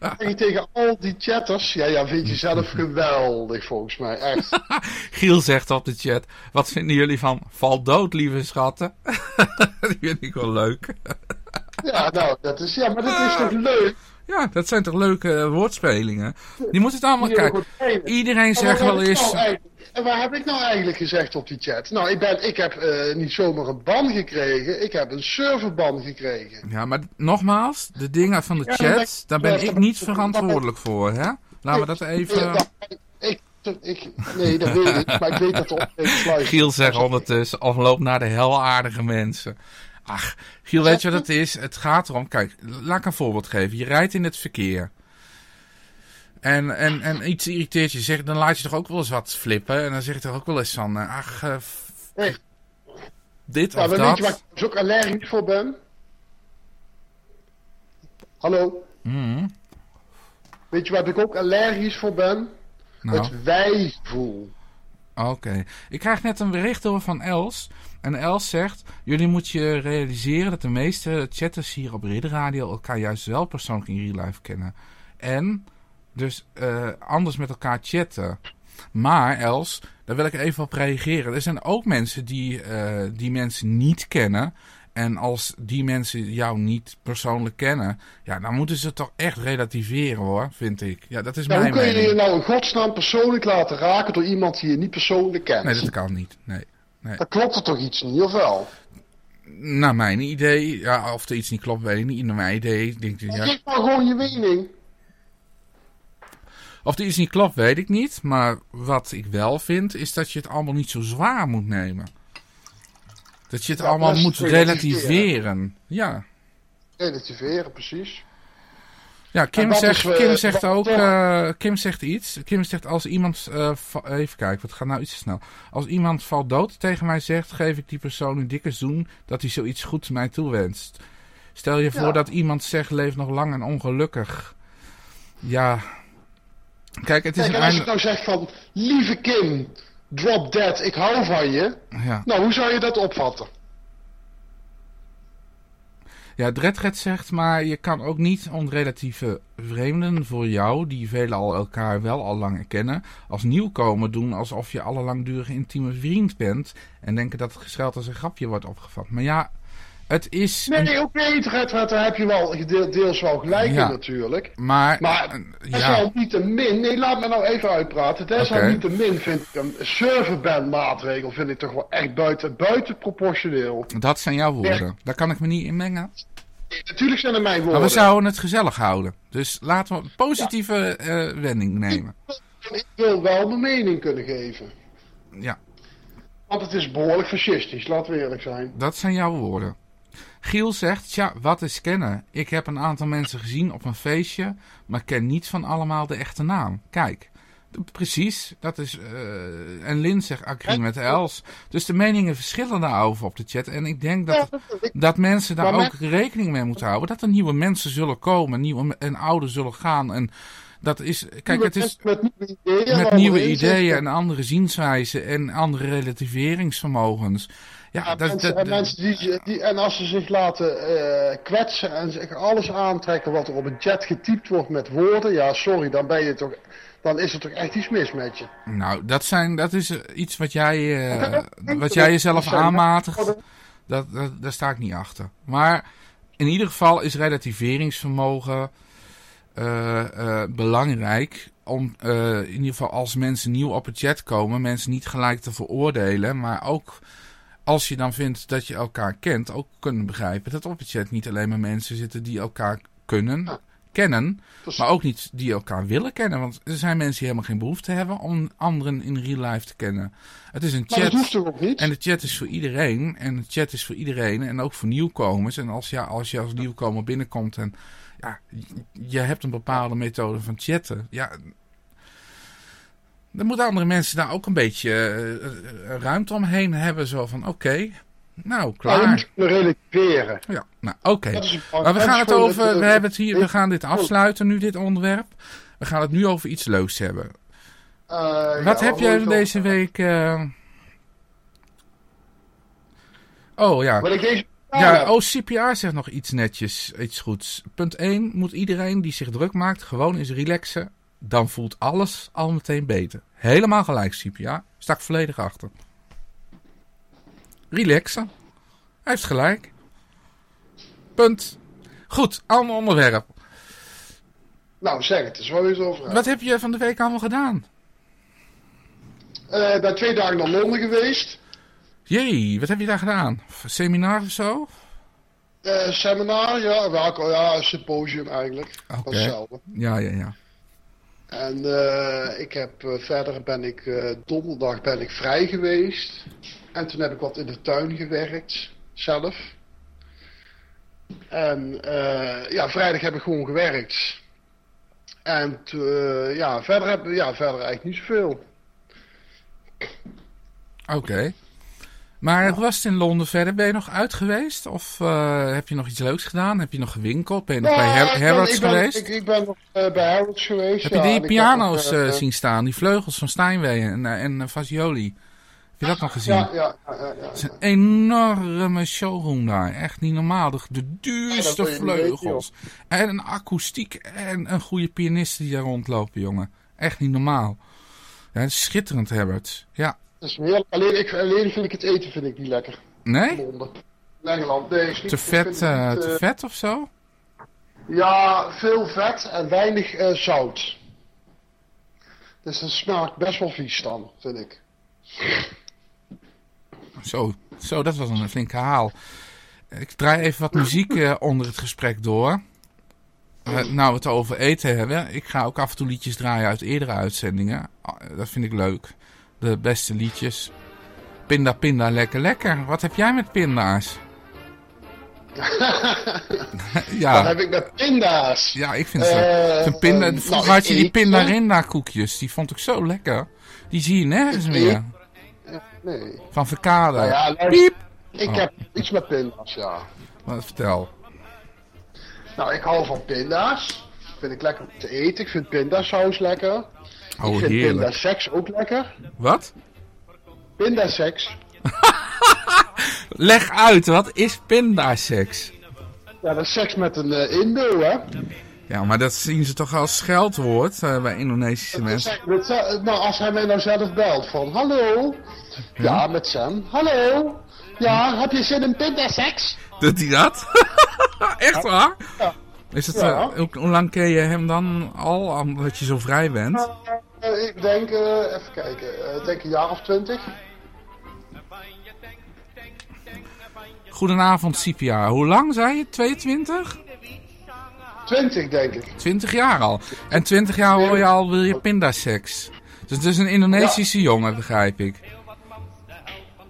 zeggen tegen al die chatters. Ja, ja, vind jezelf <laughs> geweldig volgens mij, echt. <laughs> Giel zegt op de chat, wat vinden jullie van val dood, lieve schatten? Die vind ik wel leuk. Ja, nou, dat is, ja, maar dat is toch leuk? Ja, dat zijn toch leuke eh, woordspelingen? Die moet het allemaal kijken. Iedereen En zegt wel eens... nou En waar heb ik nou eigenlijk gezegd op die chat? Nou, ik, ben, ik heb eh, niet zomaar een ban gekregen, ik heb een serverban gekregen. Ja, maar nogmaals, de dingen van de chat, daar ben ik niet verantwoordelijk voor, hè? Laten we dat even... ik, ik, nee, dat weet ik, maar ik weet dat opgevers luisteren. Giel zegt ondertussen, of loop naar de helaardige mensen. Ach, Giel, weet je wat het is? Het gaat erom, kijk, laat ik een voorbeeld geven. Je rijdt in het verkeer. En, en, en iets irriteert je, zeg, dan laat je toch ook wel eens wat flippen. En dan zeg je toch ook wel eens van, eh, ach, eh, Nee. dit Ja, of maar weet je waar dat. ik dus ook allergisch voor ben? Hallo? Mhm. Weet je waar ik ook allergisch voor ben? Nou. Het wij-gevoel. Oké. Ik krijg net een bericht door van Els. En Els zegt: Jullie moeten je realiseren dat de meeste chatters hier op Ridder Radio elkaar juist wel persoonlijk in real life kennen. En dus eh, anders met elkaar chatten. Maar Els, daar wil ik even op reageren. Er zijn ook mensen die eh, die mensen niet kennen. En als die mensen jou niet persoonlijk kennen, ja, dan moeten ze het toch echt relativeren hoor, vind ik. Ja, dat is Nou, mijn hoe kun je je mening. nou in godsnaam persoonlijk laten raken door iemand die je niet persoonlijk kent? Nee, dat kan niet. Nee. Nee. Dan klopt er toch iets niet, of wel? Naar mijn idee, ja, of er iets niet klopt, weet ik niet. Naar mijn idee, denk ik, ja. Geef maar gewoon je mening. Of er iets niet klopt, weet ik niet. Maar wat ik wel vind, is dat je het allemaal niet zo zwaar moet nemen. Dat je het Ja, allemaal moet relativeren. relativeren. Ja. Relativeren, precies. Ja, Kim zegt, is, eh, Kim zegt wat- ook, ja. eh, Kim zegt iets. Kim zegt als iemand, eh, even kijken, wat gaat nou iets te snel. Als iemand valt dood tegen mij zegt, geef ik die persoon een dikke zoen dat hij zoiets goeds mij toewenst. Stel je voor Ja. dat iemand zegt, leef nog lang en ongelukkig. Ja. Kijk, het is Kijk, een en als je nou zegt van, lieve Kim, drop dead, ik hou van je. Ja. Nou, hoe zou je dat opvatten? Ja, Dredred zegt, maar je kan ook niet onrelatieve vreemden voor jou, die velen al elkaar wel al lang kennen, als nieuwkomer doen alsof je alle langdurige intieme vriend bent en denken dat het gescheld als een grapje wordt opgevat. Maar ja, het is... een- Nee, ook niet, Red, Red, daar heb je wel deels wel gelijk Ja. in natuurlijk. maar, Maar eh, ja, desalniettemin, nee, laat me nou even uitpraten. Desalniettemin vind ik een serverband maatregel vind ik toch wel echt buiten, buiten proportioneel. dat zijn jouw woorden. Daar kan ik me niet in mengen. Natuurlijk zijn er mijn woorden. Maar we zouden het gezellig houden. Dus laten we een positieve eh, wending nemen. Ik wil wel mijn mening kunnen geven. Ja, Want het is behoorlijk fascistisch, laten we eerlijk zijn. Dat zijn jouw woorden. Giel zegt, tja, wat is kennen? Ik heb een aantal mensen gezien op een feestje, maar ken niet van allemaal de echte naam. Kijk, precies, dat is... eh, en Lin zegt, agreed met Els. Dus de meningen verschillen daarover op de chat. En ik denk dat, dat mensen daar ook rekening mee moeten houden. Dat er nieuwe mensen zullen komen, nieuwe en oude zullen gaan. En dat is... Kijk, het is... Met nieuwe ideeën. Met nieuwe en andere zienswijzen en andere relativeringsvermogens. Ja, dat, mensen, dat- en, mensen die, die, en als ze zich laten eh, kwetsen en zich alles aantrekken wat er op een chat getypt wordt met woorden, ja, sorry, dan ben je toch, dan is er toch echt iets mis met je. Nou, dat, zijn, dat is eh, iets wat jij, eh, wat jij jezelf aanmatigt. Dat, dat, daar sta ik niet achter. Maar in ieder geval is relativeringsvermogen belangrijk. Om in ieder geval als mensen nieuw op het chat komen, mensen niet gelijk te veroordelen. Maar ook als je dan vindt dat je elkaar kent, ook kunnen begrijpen dat op het chat niet alleen maar mensen zitten die elkaar kunnen, Ja. kennen. Maar ook niet die elkaar willen kennen. Want er zijn mensen die helemaal geen behoefte hebben om anderen in real life te kennen. Het is een Maar dat chat. hoeft ook niet? En de chat is voor iedereen. En de chat is voor iedereen. En ook voor nieuwkomers. En als, ja, als je als nieuwkomer binnenkomt en ja, je- je hebt een bepaalde methode van chatten. Ja, dan moeten andere mensen daar ook een beetje eh, eh, ruimte omheen hebben. Zo van, oké, nou, je klaar. moet kunnen relativeren. Ja, nou, oké. Maar we gaan het over, we hebben het hier, we gaan dit afsluiten nu, dit onderwerp. We gaan het nu over iets leuks hebben. eh, Wat ja, heb jij deze week... eh, Oh ja. Wat ik deze Ja, oh, CPR zegt nog iets netjes, iets goeds. Punt 1, moet iedereen die zich druk maakt gewoon eens relaxen. Dan voelt alles al meteen beter. Helemaal gelijk, CPR. Sta ik volledig achter. Relaxen. Hij heeft gelijk. Punt. Goed, ander onderwerp. Nou, zeg het eens, waar het over? Wat heb je van de week allemaal gedaan? Eh, ben twee dagen naar Londen geweest. Jee, wat heb je daar gedaan? Seminar of zo? Eh, seminar, ja, welke, ja, symposium eigenlijk. Oké. Hetzelfde. Ja, ja, ja. En eh, ik heb eh, verder ben ik eh, donderdag ben ik vrij geweest. En toen heb ik wat in de tuin gewerkt, zelf. En ja, vrijdag heb ik gewoon gewerkt. En ja, verder heb ja, verder eigenlijk niet zoveel. Oké. Maar hoe was het in Londen verder? Ben je nog uit geweest? Of eh, heb je nog iets leuks gedaan? Heb je nog gewinkeld? Ben je nog bij Harrods ik ben, geweest? Ik, ik ben nog eh, bij Harrods geweest. heb ja, je die piano's ook, eh, zien staan? Die vleugels van Steinway en, en Fagioli? Heb je dat nog gezien? Ja, ja, ja, ja, ja. Het is een enorme showroom daar. Echt niet normaal. De, duurste weten, vleugels. en een akoestiek en een goede pianist die daar rondlopen, jongen. Echt niet normaal. Ja, schitterend, Herbert. Ja. Het is heerlijk. Alleen, ik, alleen vind ik het eten vind ik niet lekker. Nee? In Engeland. Nee, Te ik vet, het eh, niet, te eh, vet of zo? Ja, veel vet en weinig eh, zout. Dus dat smaakt best wel vies dan, vind ik. Zo, zo, dat was een flinke haal. Ik draai even wat muziek eh, onder het gesprek door. Eh, nou, we het over eten hebben. Ik ga ook af en toe liedjes draaien uit eerdere uitzendingen. Ah, dat vind ik leuk. De beste liedjes. Pinda, pinda, lekker, lekker. Wat heb jij met pinda's? <laughs> Ja, heb ik met pinda's. ja, ik vind ze. Eh, Een pinda, vroeger nou, had je die pindarinda koekjes. Die vond ik zo lekker. Die zie je nergens Ik meer. Nee. Van Verkade. Nou ja, Piep. ik Oh. heb iets met pinda's, ja. Wat vertel. Nou, ik hou van pinda's. Vind ik lekker om te eten. Ik vind pindasaus lekker. Ik Oh, vind heerlijk. pindaseks ook lekker. Wat? Pindaseks. <laughs> Leg uit, wat is pindaseks? Ja, dat is seks met een eh, Indo, hè. Ja, maar dat zien ze toch als scheldwoord eh, bij Indonesische Dat mensen. dat nou, als hij mij nou zelf belt van, hallo. Ja, met Sam. Hallo. Ja, heb je zin in pindaseks? Doet hij dat? <laughs> Echt waar? Ja. Is het, Ja. eh, hoe, lang ken je hem dan al, omdat je zo vrij bent? Eh, ik denk, even kijken, ik denk een jaar of twintig. Goedenavond, Sipia. Hoe lang zei je? 22? Twintig, denk ik. 20 jaar al. En 20 jaar hoor je al, wil je pindaseks. Dus het is een Indonesische jongen, begrijp ik.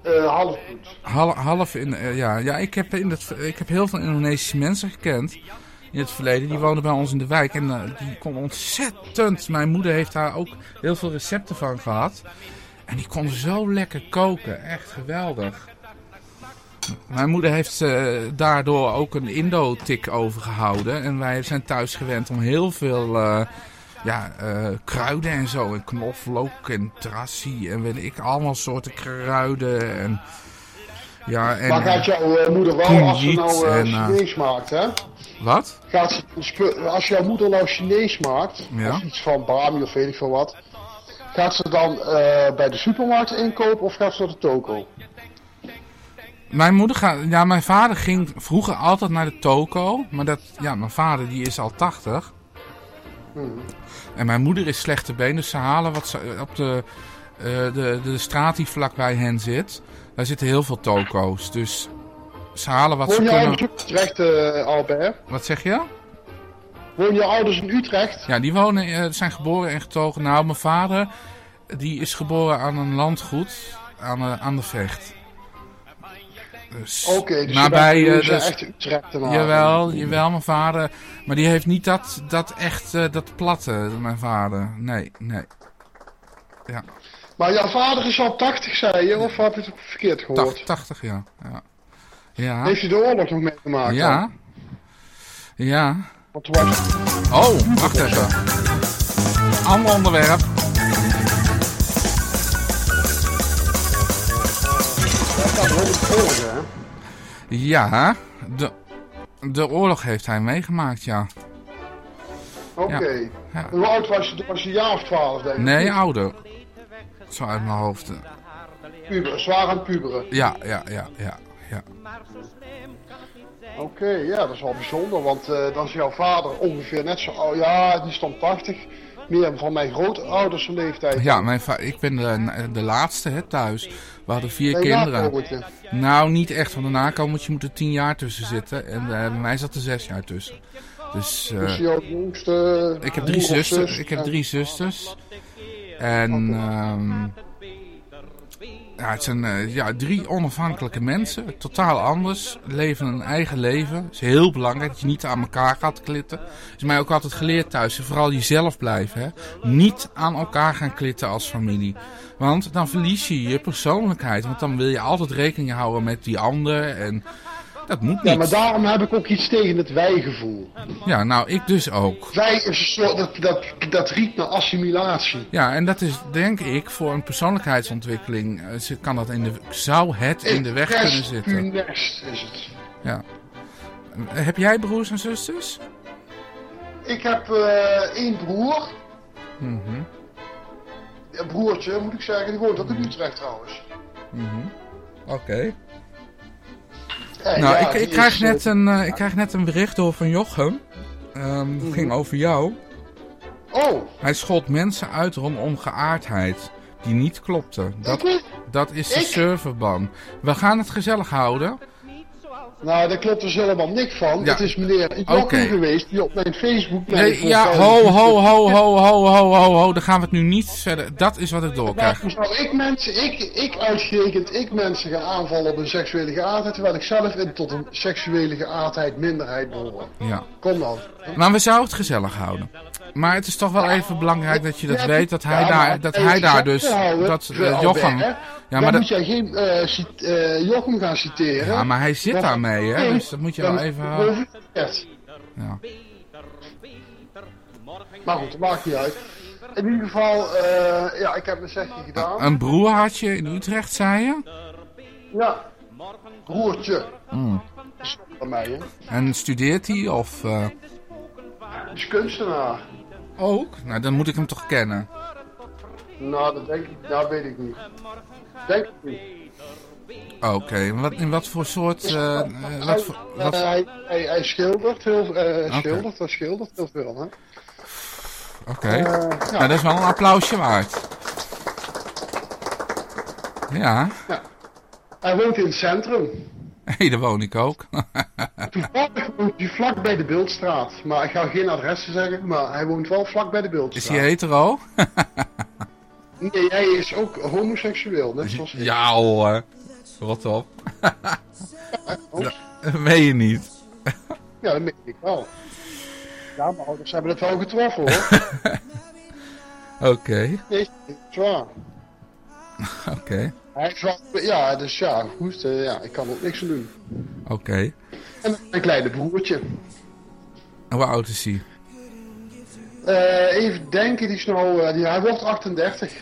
Eh half goed. Half, half in, ja, ja ik, heb in het, ik heb heel veel Indonesische mensen gekend in het verleden. Die woonden bij ons in de wijk en eh, die kon ontzettend. Mijn moeder heeft daar ook heel veel recepten van gehad. En die kon zo lekker koken. Echt geweldig. Mijn moeder heeft eh, daardoor ook een Indo-tik overgehouden. En wij zijn thuis gewend om heel veel eh, ja, kruiden en zo. En knoflook en terrassie en weet ik, allemaal soorten kruiden. En, ja, en, Maar gaat jouw eh, moeder wel, als ze nou eh, en, eh, Chinees maakt, hè? Wat? Gaat ze, als jouw moeder nou Chinees maakt, Ja. of iets van Bami of weet ik veel wat, gaat ze dan eh, bij de supermarkt inkopen of gaat ze naar de toko? Mijn moeder gaat, ja, mijn vader ging vroeger altijd naar de toko. Maar dat, ja, mijn vader die is al 80. Hmm. En mijn moeder is slechte been, dus ze halen wat ze op de, eh, de, de straat die vlakbij hen zit. Daar zitten heel veel toko's. Dus ze halen wat ze Woon je kunnen. ouders in Utrecht, eh, Albert? Wat zeg je? Woon je ouders in Utrecht? Ja, die wonen, eh, zijn geboren en getogen. Nou, mijn vader, die is geboren aan een landgoed aan, de aan de Vecht. Dus Oké, dus nabij, je eh, bent, dus- echt Utrecht Jawel, jawel, mijn vader. Maar die heeft niet dat, dat echt, eh, dat platte, mijn vader. Nee, nee. Ja, Maar jouw vader is al 80, zei je, of heb je het verkeerd gehoord? 80, 80 ja. Ja. Ja. Heeft hij de oorlog nog meegemaakt? dan? Ja. Ja. Toen was Oh, wacht even. Ander onderwerp. Ja, de, de oorlog heeft hij meegemaakt, ja. Oké. Ja. Hoe oud was je? Toen was je jaar of 12, denk ik. Nee, ouder. Zo uit mijn hoofd. Puber, zwaar aan puberen. Ja, ja, ja, ja. ja. Oké, ja, dat is wel bijzonder, want eh, dan is jouw vader ongeveer net zo oud. Ja, die dan 80. Meer van mijn grootouders leeftijd. Ja, mijn ik ben de, de laatste hè, thuis. We hadden vier Nee, kinderen. Nou, niet echt, want een nakomertje moet er tien jaar tussen zitten. En eh, bij mij zat er zes jaar tussen. Dus eh, Dus jouw jongste ik heb drie zusters. zus Ik heb drie zusters. En ehm, Ja, het zijn eh, ja, drie onafhankelijke mensen, totaal anders, leven een eigen leven. Het is heel belangrijk dat je niet aan elkaar gaat klitten. is mij ook altijd geleerd thuis, vooral jezelf blijven. Hè? Niet aan elkaar gaan klitten als familie. Want dan verlies je je persoonlijkheid, want dan wil je altijd rekening houden met die ander en dat moet niet. Ja, maar daarom heb ik ook iets tegen het wij-gevoel. Ja, nou, ik dus ook. Wij is een soort, dat, dat, dat riekt naar assimilatie. Ja, en dat is denk ik voor een persoonlijkheidsontwikkeling, eh, ze- kan dat in de, zou het in de weg kunnen zitten. funest is het. Ja. Heb jij broers en zusters? Ik heb eh, één broer. Mhm. Een broertje, moet ik zeggen. Die woont ook in Utrecht trouwens. Oké. Eh, Nou, ja, ik, ik, krijg is, net eh, een, eh, ik krijg net een bericht door van Jochem. Het ging over jou. Oh, Hij schold mensen uit rondom geaardheid. Die niet klopte. Dat, dat is de serverban. We gaan het gezellig houden. Nou, daar klopt dus helemaal niks van. Ja. Het is meneer Oké. geweest die op mijn Facebook... Nee, ja, ho, ho, ho, ho, ho, ho, ho, ho. Daar gaan we het nu niet verder. Dat is wat ik doorkrijg. Waarom zou ik mensen, ik, ik uitgerekend, ik mensen gaan aanvallen op een seksuele geaardheid, terwijl ik zelf in tot een seksuele geaardheid minderheid behoor. Ja. Kom dan. Maar we zouden het gezellig houden. Maar het is toch wel even belangrijk dat je dat Ja, weet. Dat hij ja, daar, maar dat hij daar dus. houden, Dat Jochem. Ja, dan maar, dat, moet jij geen eh, Jochem gaan citeren. ja, maar hij zit Dan- hè? Nee, Dus dat moet je wel even. bed. Ja. Maar goed, dat maakt niet uit. In ieder geval, eh, ja, ik heb mijn zegje gedaan. Een broer had je in Utrecht, zei je? Ja, broertje. Mm. Is van mij, hè. En studeert hij of. eh, Die is kunstenaar. ook? Nou, dan moet ik hem toch kennen. Nou, dat denk ik, nou weet ik niet. Denk ik niet. Oké, wat, in wat voor soort. eh, eh, wat voor, Hij, wat, eh, hij, hij, hij schildert heel, eh Oké. schildert, hij schildert heel veel, hè. Oké. Eh, ja. Nou, dat is wel een applausje waard. Ja, Hij woont in het centrum. hé, daar woon ik ook. Toevallig woont hij vlak bij de Beeldstraat. Maar ik ga geen adressen zeggen, maar hij woont wel vlak bij de Is Beeldstraat. hij hetero? <laughs> Nee, hij is ook homoseksueel, net zoals ik. Ja hoor. Rot op. <laughs> Dat meen je niet. Ja, dat meen ik wel. Ja, mijn ouders hebben het wel getroffen, hoor. <laughs> Oké, Nee, oké, Hij ja, dus ja, goed, eh, ja, ik kan er ook niks aan doen. oké. En een kleine broertje. En hoe oud is hij? Eh, even denken, die is nou, eh, die, hij wordt 38.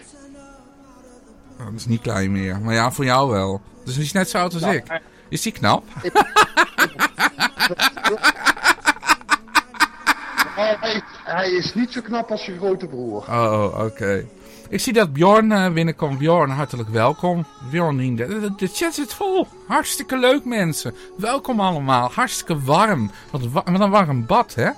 Oh, dat is niet klein meer. Maar ja, voor jou wel. Dus hij is net zo oud als Nou, ik. Is die knap? Hij, hij is niet zo knap als zijn grote broer. Oh, oké. Ik zie dat Bjorn eh, binnenkomt. Bjorn, hartelijk welkom. Bjorn, de, de, chat zit vol. Hartstikke leuk, mensen. Welkom allemaal. Hartstikke warm. Wat, wa- wat een warm bad, hè?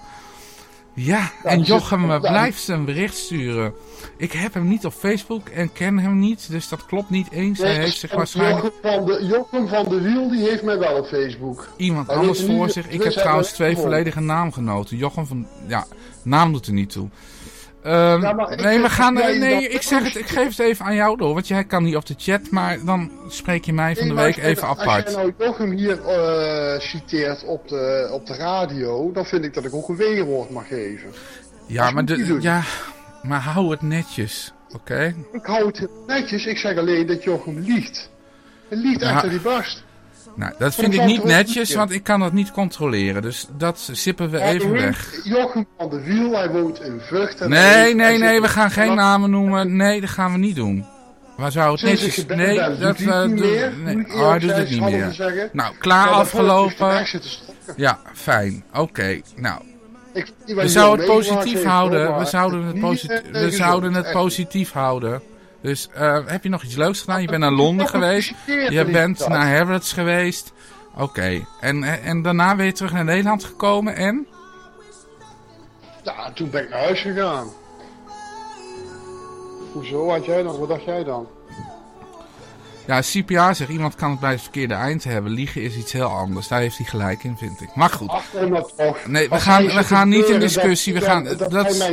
Ja, en zit- Jochem eh, blijft een bericht sturen. Ik heb hem niet op Facebook en ken hem niet, dus dat klopt niet eens. Hij heeft zich waarschijnlijk Jochem van, de, Jochem van de Wiel, die heeft mij wel op Facebook. iemand Hij anders voor zich. Ik dus heb trouwens twee volledige naamgenoten. Jochem van... Ja, naam doet er niet toe. Ehm, Ja, maar ik nee, we gaan... nee, dat ik zeg het, ik geef het even aan jou door. Want jij kan niet op de chat, maar dan spreek je mij van de Nee, week even apart. Als jij nou Jochem hier eh, citeert op de, op de radio, dan vind ik dat ik ook een weerwoord mag geven. Ja, maar, de, ja, maar hou het netjes. Oké? Ik hou het netjes, ik zeg alleen dat Jochem liegt. Hij liegt Ja. aan die barst. Nou, dat vind ik niet netjes, want ik kan dat niet controleren. Dus dat zippen we even weg. Jochem van de Wiel, hij woont in Vught. Nee, nee, nee, we gaan geen namen noemen. Nee, dat gaan we niet doen. Waar zou het netjes... Nee, dat doet hij het niet doet- meer? nee. Oh, hij doet het niet meer. Nou, klaar afgelopen. Ja, fijn. Oké, nou. Ik, We zouden het positief houden. We zouden zouden het, posi- we zouden het positief houden. Dus eh, heb je nog iets leuks gedaan? Je bent naar Londen geweest. Je bent naar Harrods geweest. Oké. En, en daarna weer terug naar Nederland gekomen en? Ja, toen ben ik naar huis gegaan. Hoezo had jij dan? Wat dacht jij dan? Ja, CPR zegt iemand kan het bij het verkeerde eind hebben. Liegen is iets heel anders. Daar heeft hij gelijk in, vind ik. Maar goed. Ach, nee, we gaan- we gaan niet in discussie, we gaan- dat, dat-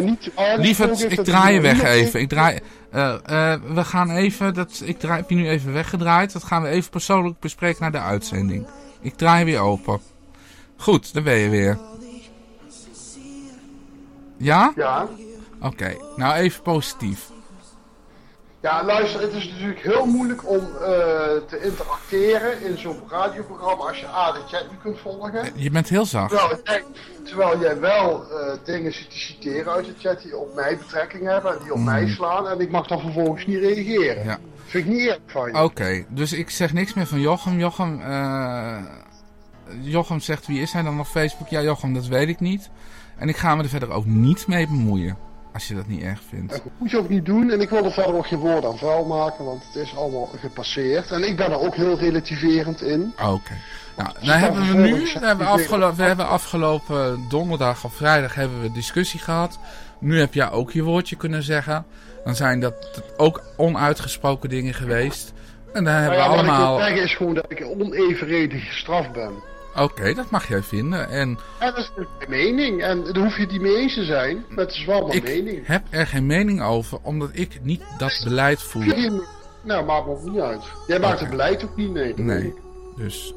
Lieverd, ik draai je weg even. Ik draai, eh, eh, we gaan even, dat, ik draai, heb je nu even weggedraaid. Dat gaan we even persoonlijk bespreken naar de uitzending. Ik draai weer open. Goed, daar ben je weer. Ja? Ja. Oké, nou even positief. Ja, luister, het is natuurlijk heel moeilijk om eh, te interacteren in zo'n radioprogramma als je A, de chat niet kunt volgen. Je bent heel zacht. Terwijl, jij- terwijl jij wel eh, dingen ziet te citeren uit de chat die op mij betrekking hebben en die op mij slaan en ik mag dan vervolgens niet reageren. Ja. Vind ik niet eerlijk van je. Oké, dus ik zeg niks meer van Jochem. Jochem, eh, Jochem zegt wie is hij dan op Facebook? Ja, Jochem, dat weet ik niet. En ik ga me er verder ook niet mee bemoeien. Als je dat niet erg vindt. Dat moet je ook niet doen en ik wil er verder ook geen woord aan vuil maken, want het is allemaal gepasseerd. En ik ben er ook heel relativerend in. Oké. Nou, dan hebben we nu, we hebben, afgelopen, we hebben afgelopen donderdag of vrijdag hebben we discussie gehad. Nu heb jij ook je woordje kunnen zeggen. Dan zijn dat ook onuitgesproken dingen geweest. En dan hebben we Nou ja, Wat allemaal... ik wil zeggen is gewoon dat ik onevenredig gestraft ben. Oké, dat mag jij vinden. En dat is mijn mening. En daar hoef je het niet mee eens te zijn. Maar het is wel mijn ik mening. heb er geen mening over, omdat ik niet dat beleid voel. Nou, maakt me ook niet uit. Jij maakt het beleid ook niet, weet Nee, ik. dus...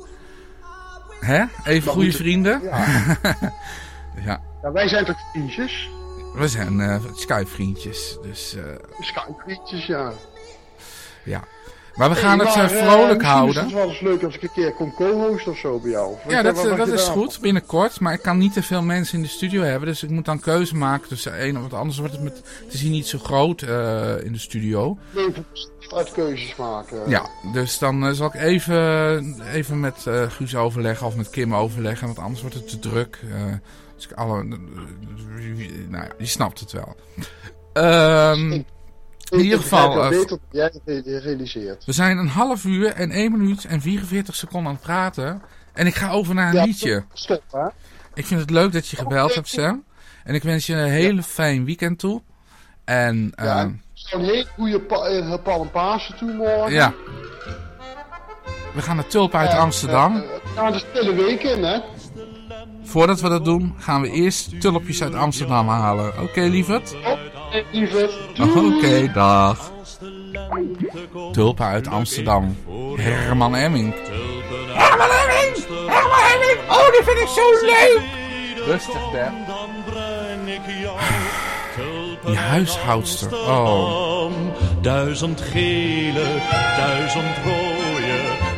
Hè? Even goede vrienden? Ja. <laughs> Ja, ja, wij zijn toch vriendjes? we zijn eh Skype-vriendjes. Dus eh, Skype-vriendjes, ja. ja. Maar we gaan Hey, het maar, eh, vrolijk houden. is het wel eens leuk als ik een keer kom co-hosten of zo bij jou. Ja, dat, wat- eh, wat dat is goed, binnenkort. Maar ik kan niet te veel mensen in de studio hebben. Dus ik moet dan keuze maken tussen één. Want anders wordt het met. Het is hier niet zo groot in de studio. Nee, uit keuzes maken. Ja, dus dan zal ik even, even met Guus overleggen of met Kim overleggen. Want anders wordt het te druk. dus ik alle, nou ja, je snapt het wel. Ehm, in ieder geval, eh, beter jij re- realiseert. we zijn een half uur en 1 minuut en 44 seconden aan het praten. En ik ga over naar een Ja, liedje. Stop, hè? Ik vind het leuk dat je gebeld hebt, Sam. En ik wens je een hele fijn weekend toe. En Ja, ja, en een hele goede pa eh, toe morgen. ja. We gaan naar Tulp uit Amsterdam. we gaan de stille week in, hè? Voordat we dat doen, gaan we eerst tulpjes uit Amsterdam halen. Oké, lieverd? Oh, Oké, dag. Tulpen uit Amsterdam. Herman Emming. Herman Emming! Herman Emming! Oh, die vind ik zo leuk! Rustig, Beb. Dan breng <sighs> ik jou tulpen Die huishoudster. Amsterdam. Duizend gele, duizend rode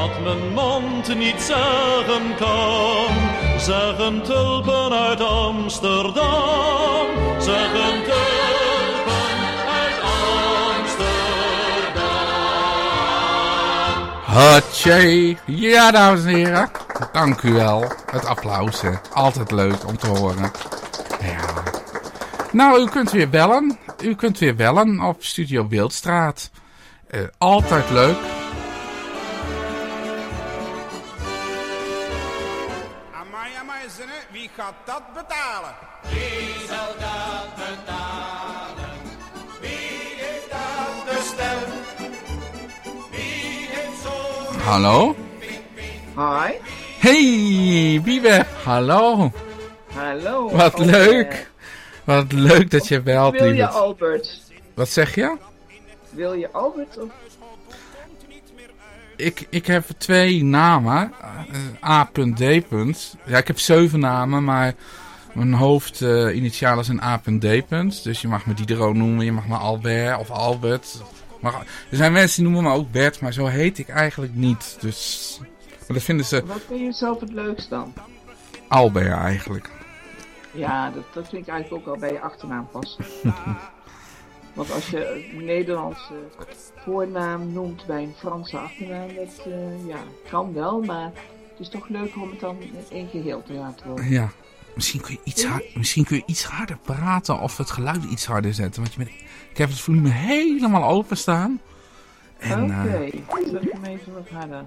wat mijn mond niet zeggen kan. Zeggen tulpen uit Amsterdam, zeggen tulpen uit Amsterdam. Hatje. Ja, dames en heren. Dank u wel. Het applaus, hè. Altijd leuk om te horen. Ja. Nou, u kunt weer bellen. U kunt weer bellen op Studio Beeldstraat. Eh, altijd leuk. Wie gaat dat betalen? Hallo? Hi. Hey, Biebe. Hallo. Hallo. Wat Albert. leuk. Wat leuk dat je belt, Wil je. Albert? Wat zeg je? Wil je Albert? Of... Ik, ik heb twee namen. Eh, A.D. Ja, ik heb zeven namen, maar mijn hoofdinitialen zijn A.D. Dus je mag me Diderot noemen, je mag me Albert of Albert. Maar er zijn mensen die noemen me ook Bert, maar zo heet ik eigenlijk niet. Dus maar dat vinden ze Wat vind je zelf het leukst dan? Albert eigenlijk. Ja, dat, dat vind ik eigenlijk ook al bij je achternaam passen. <laughs> Want als je een Nederlandse voornaam noemt bij een Franse achternaam, dat eh, ja, kan wel, maar het is toch leuker om het dan in één geheel te laten worden. Ja. Misschien kun, je iets hard, misschien kun je iets harder praten of het geluid iets harder zetten. Want je bent, ik heb het volume helemaal openstaan. En Oké, eh, zet hem even wat harder.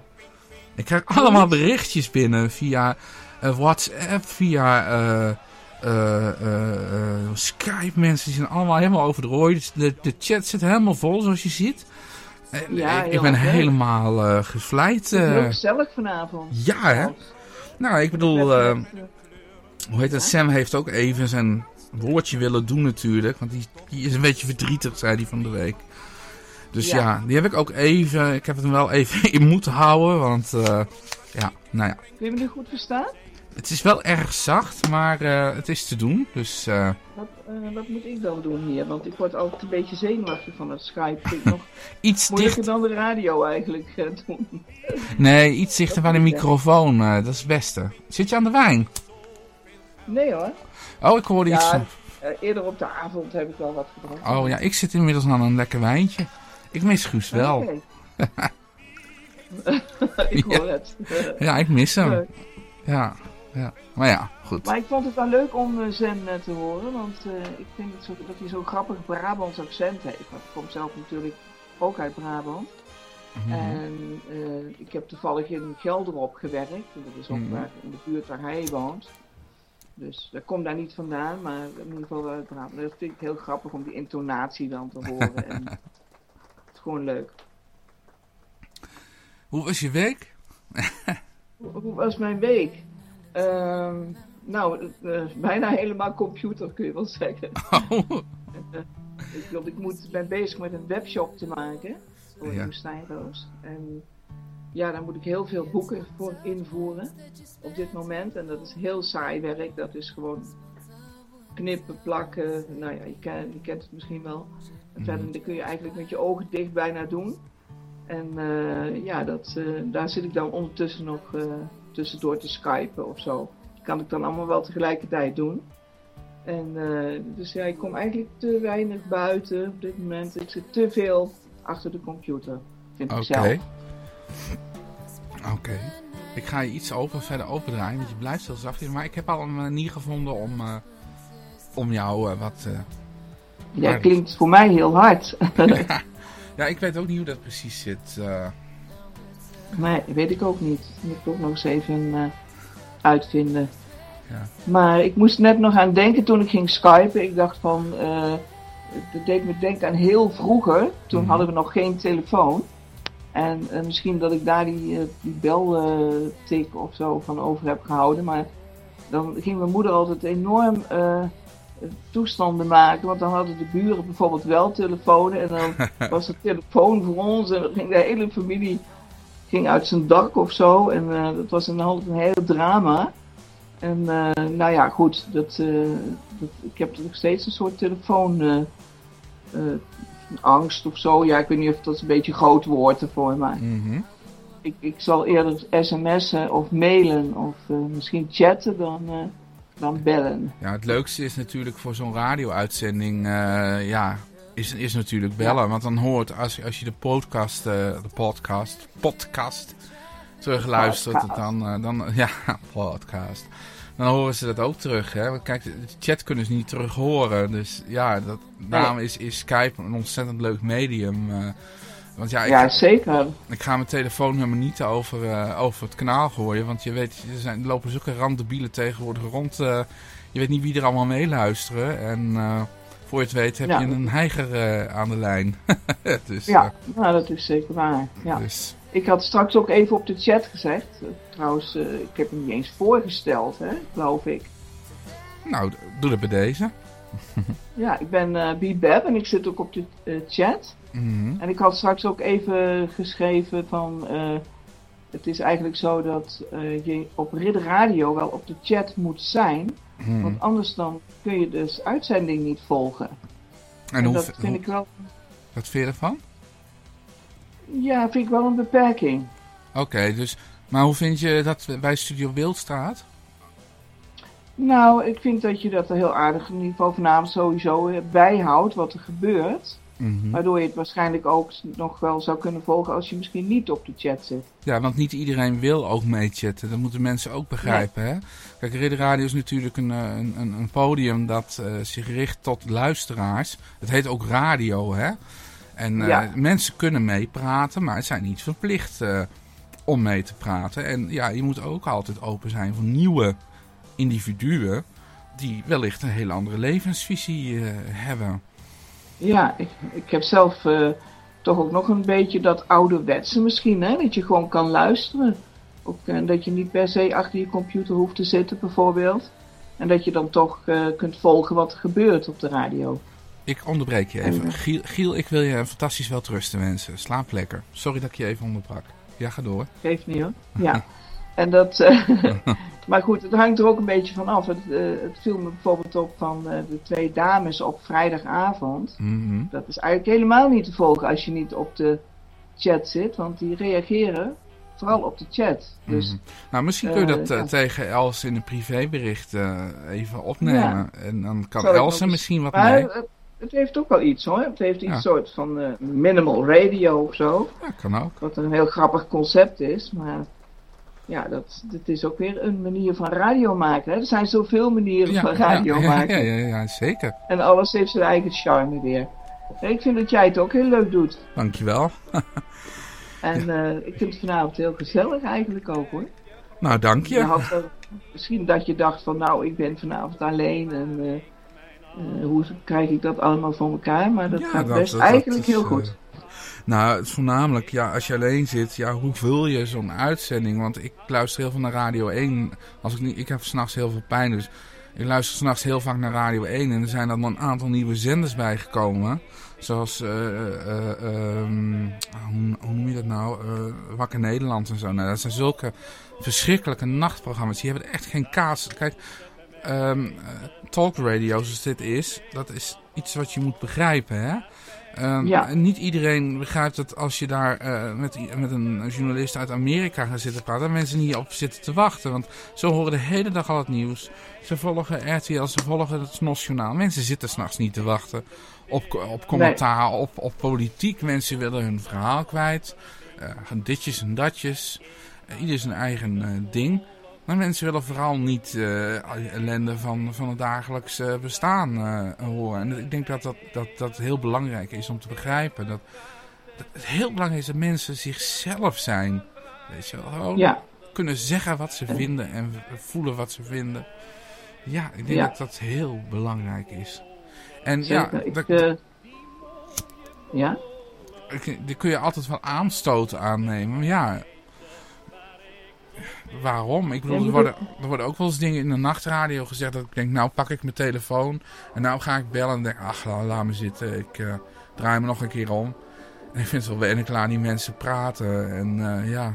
ik krijg allemaal berichtjes binnen via eh, WhatsApp, via Skype. Mensen die zijn allemaal helemaal over de rooi. Dus de, de chat zit helemaal vol zoals je ziet. Ja, ik, ben leuk. helemaal eh gevleid. Heel eh. gezellig vanavond. ja, hè? Nou, ik bedoel... Eh, eh, Hoe heet het? Sam heeft ook even zijn woordje willen doen natuurlijk. Want die, die is een beetje verdrietig, zei hij van de week. Dus ja. Ja. die heb ik ook even... Ik heb het hem wel even <laughs> in moeten houden. Want eh, ja, nou ja. Kun je me nu goed verstaan? Het is wel erg zacht, maar eh, het is te doen. Dus eh, Wat, eh, wat moet ik dan doen hier? Want ik word altijd een beetje zenuwachtig van het Skype. <laughs> Nog iets moeilijker dicht... dan de radio eigenlijk doen. Nee, iets dichter bij de microfoon. dat is het beste. Zit je aan de wijn? Nee hoor. Oh, ik hoorde iets van... eerder op de avond heb ik wel wat gedronken. Oh ja, ik zit inmiddels aan een lekker wijntje. Ik mis Guus wel. <laughs> Ik hoor <laughs> het. Ja, ik mis hem. Ja, ja. Maar ja, goed. Maar ik vond het wel leuk om eh, Zen eh, te horen, want eh, ik vind het zo, dat hij zo'n grappig Brabants accent heeft. Want ik kom zelf natuurlijk ook uit Brabant. Mhm. En eh, ik heb toevallig in Gelderop gewerkt. En dat is ook Mhm. waar, in de buurt waar hij woont. Dus dat komt daar niet vandaan, maar in ieder geval uit Brabant. Dat vind ik heel grappig om die intonatie dan te horen. <laughs> en het is gewoon leuk. Hoe was je week? Hoe, hoe was mijn week? Ehm, nou, eh, bijna helemaal computer kun je wel zeggen. Oh, <laughs> Ik, ik moet, ben bezig met een webshop te maken voor Ja. Woestijnroos. En ja, daar moet ik heel veel boeken voor invoeren op dit moment. En dat is heel saai werk. Dat is gewoon knippen, plakken. Nou ja, je, ken- je kent het misschien wel. En Mhm. verder dat kun je eigenlijk met je ogen dicht bijna doen. En eh, ja, dat, eh, daar zit ik dan ondertussen nog tussendoor te skypen of zo. Dat kan ik dan allemaal wel tegelijkertijd doen. En eh, dus ja, ik kom eigenlijk te weinig buiten op dit moment. Ik zit te veel achter de computer, vind ik oké. zelf. Oké. Ik ga je iets open, verder opendraaien, want je blijft heel zacht. Maar ik heb al een manier gevonden om, eh, om jou eh, wat... Ja, klinkt voor mij heel hard. <laughs> <laughs> Ja, ik weet ook niet hoe dat precies zit. Eh. nee, weet ik ook niet. Dat moet ik ook nog eens even eh, uitvinden. Ja. Maar ik moest net nog aan denken toen ik ging skypen. Ik dacht van, eh het deed me denken aan heel vroeger. Toen Mhm. hadden we nog geen telefoon. En eh, misschien dat ik daar die, eh, die beltik of zo van over heb gehouden. Maar dan ging mijn moeder altijd enorm eh, toestanden maken. Want dan hadden de buren bijvoorbeeld wel telefoon. En dan <laughs> was de telefoon voor ons. En dan ging de hele familie ging uit zijn dak of zo. En eh, dat was een, half een heel drama. En eh, nou ja, goed. Dat, eh, dat, ik heb nog steeds een soort telefoon... eh, eh, angst of zo. Ja, ik weet niet of dat een beetje groot woord ervoor, maar mhm. ik, ik zal eerder sms'en of mailen of misschien chatten dan, dan bellen. Ja, het leukste is natuurlijk voor zo'n radio-uitzending, ja, is, is natuurlijk bellen. Want dan hoort, als, als je de podcast, eh, de podcast, podcast terugluistert, Podcast. dan, eh, dan <laughs> ja, podcast. Dan horen ze dat ook terug. Hè? Want Kijk, de chat kunnen ze niet terug horen. Dus ja, dat, daarom is, is Skype een ontzettend leuk medium. eh. want ja, ik, Ja, zeker. ik ga mijn telefoonnummer niet over, over het kanaal gooien. Want je weet, er, zijn, er lopen zulke randebielen tegenwoordig rond. je weet niet wie er allemaal meeluisteren. En voor je het weet heb Ja. je een heiger eh, aan de lijn. <laughs> dus, Ja, nou, dat is zeker waar. eh, Ja. dus Ik had straks ook even op de chat gezegd. eh, Trouwens, eh, ik heb hem niet eens voorgesteld, hè, geloof ik. nou, doe dat bij deze. <laughs> Ja, ik ben eh Bibeb en ik zit ook op de eh, chat. Mhm. En ik had straks ook even geschreven van... het is eigenlijk zo dat eh, je op Ridder Radio wel op de chat moet zijn. Mhm. Want anders dan kun je dus uitzending niet volgen. En, En hoe, dat hoe- vind ik wel... wat vind je ervan? Ja, vind ik wel een beperking. Oké, dus, maar hoe vind je dat bij Studio Wildstraat? Nou, ik vind dat je dat er heel aardig in ieder geval vanavond sowieso eh, bijhoudt wat er gebeurt. Mhm. Waardoor je het waarschijnlijk ook nog wel zou kunnen volgen als je misschien niet op de chat zit. Ja, want niet iedereen wil ook meechatten. Dat moeten mensen ook begrijpen. Hè? Kijk, Ridder Radio is natuurlijk een, eh, een, een, podium dat eh, zich richt tot luisteraars. Het heet ook radio, hè? En eh, Ja. mensen kunnen meepraten, maar ze zijn niet verplicht om mee te praten. En ja, je moet ook altijd open zijn voor nieuwe individuen die wellicht een hele andere levensvisie hebben. Ja, ik, ik heb zelf eh, toch ook nog een beetje dat ouderwetse misschien, hè? Dat je gewoon kan luisteren. Ook, eh, dat je niet per se achter je computer hoeft te zitten bijvoorbeeld. En dat je dan toch eh, kunt volgen wat er gebeurt op de radio. Ik onderbreek je even. En, Giel, Giel, ik wil je een fantastisch welterusten wensen. Slaap lekker. Sorry dat ik je even onderbrak. Ja, ga door. Geeft niet hoor. Ja. <laughs> En dat, eh, <laughs> maar goed, het hangt er ook een beetje van af. Het, eh, het viel me bijvoorbeeld op van eh, de twee dames op vrijdagavond. Mhm. Dat is eigenlijk helemaal niet te volgen als je niet op de chat zit, want die reageren vooral op de chat. Dus Mhm. Nou, misschien kun je eh, dat ja. tegen Els in een privébericht even opnemen. En dan kan Els er misschien wat maar mee. het, het heeft ook wel iets hoor. Het heeft iets Ja. soort van minimal radio of zo. Ja, kan ook. Wat een heel grappig concept is, maar ja, dat, dat is ook weer een manier van radio maken. Hè? Er zijn zoveel manieren van radio <laughs> ja, maken. Ja, ja, ja, zeker. En alles heeft zijn eigen charme weer. Ik vind dat jij het ook heel leuk doet. Dankjewel. <laughs> En eh, ik vind het vanavond heel gezellig eigenlijk ook hoor. Nou, dank Je je. had wel- misschien dat je dacht van nou, ik ben vanavond alleen en eh, eh, hoe krijg ik dat allemaal voor elkaar? Maar dat gaat best dat- dat eigenlijk is, heel goed. Nou, voornamelijk, ja, als je alleen zit, ja, hoe vul je zo'n uitzending? Want ik luister heel veel naar Radio 1. Als ik, niet, ik heb s'nachts heel veel pijn, dus ik luister s'nachts heel vaak naar Radio 1. En er zijn dan een aantal nieuwe zenders bijgekomen. Zoals, eh, eh, eh, ehm, hoe, noem je dat nou? Wakker Nederland en zo. Nou, dat zijn zulke verschrikkelijke nachtprogramma's. Die hebben echt geen kaas. Kijk, ehm eh, talkradio zoals dit is, dat is iets wat je moet begrijpen, hè? Ehm, Ja. Niet iedereen begrijpt dat als je daar eh, met, met een journalist uit Amerika gaat zitten praten, dat mensen niet op zitten te wachten. Want ze horen de hele dag al het nieuws. Ze volgen RTL, ze volgen het NOS-journaal. Mensen zitten s'nachts niet te wachten op, op commentaar, op, op politiek. Mensen willen hun verhaal kwijt. Gaan ditjes en datjes. Eh, ieder zijn eigen ding. Maar mensen willen vooral niet eh, ellende van, van het dagelijks eh, bestaan eh, horen. En ik denk dat dat, dat dat heel belangrijk is om te begrijpen. Dat, dat het heel belangrijk is dat mensen zichzelf zijn. Weet je wel, gewoon Ja, kunnen zeggen wat ze vinden en voelen wat ze vinden. Ja, ik denk Ja. dat dat heel belangrijk is. En zeker. ja, ik, dat, ja, daar kun je altijd wel aanstoot aannemen. Maar ja, waarom? Ik bedoel, er, worden, er worden ook wel eens dingen in de nachtradio gezegd dat ik denk, nou pak ik mijn telefoon en nou ga ik bellen en denk, ach la- laat me zitten, ik eh, draai me nog een keer om. En ik vind het wel weer en klaar die mensen praten en eh, ja,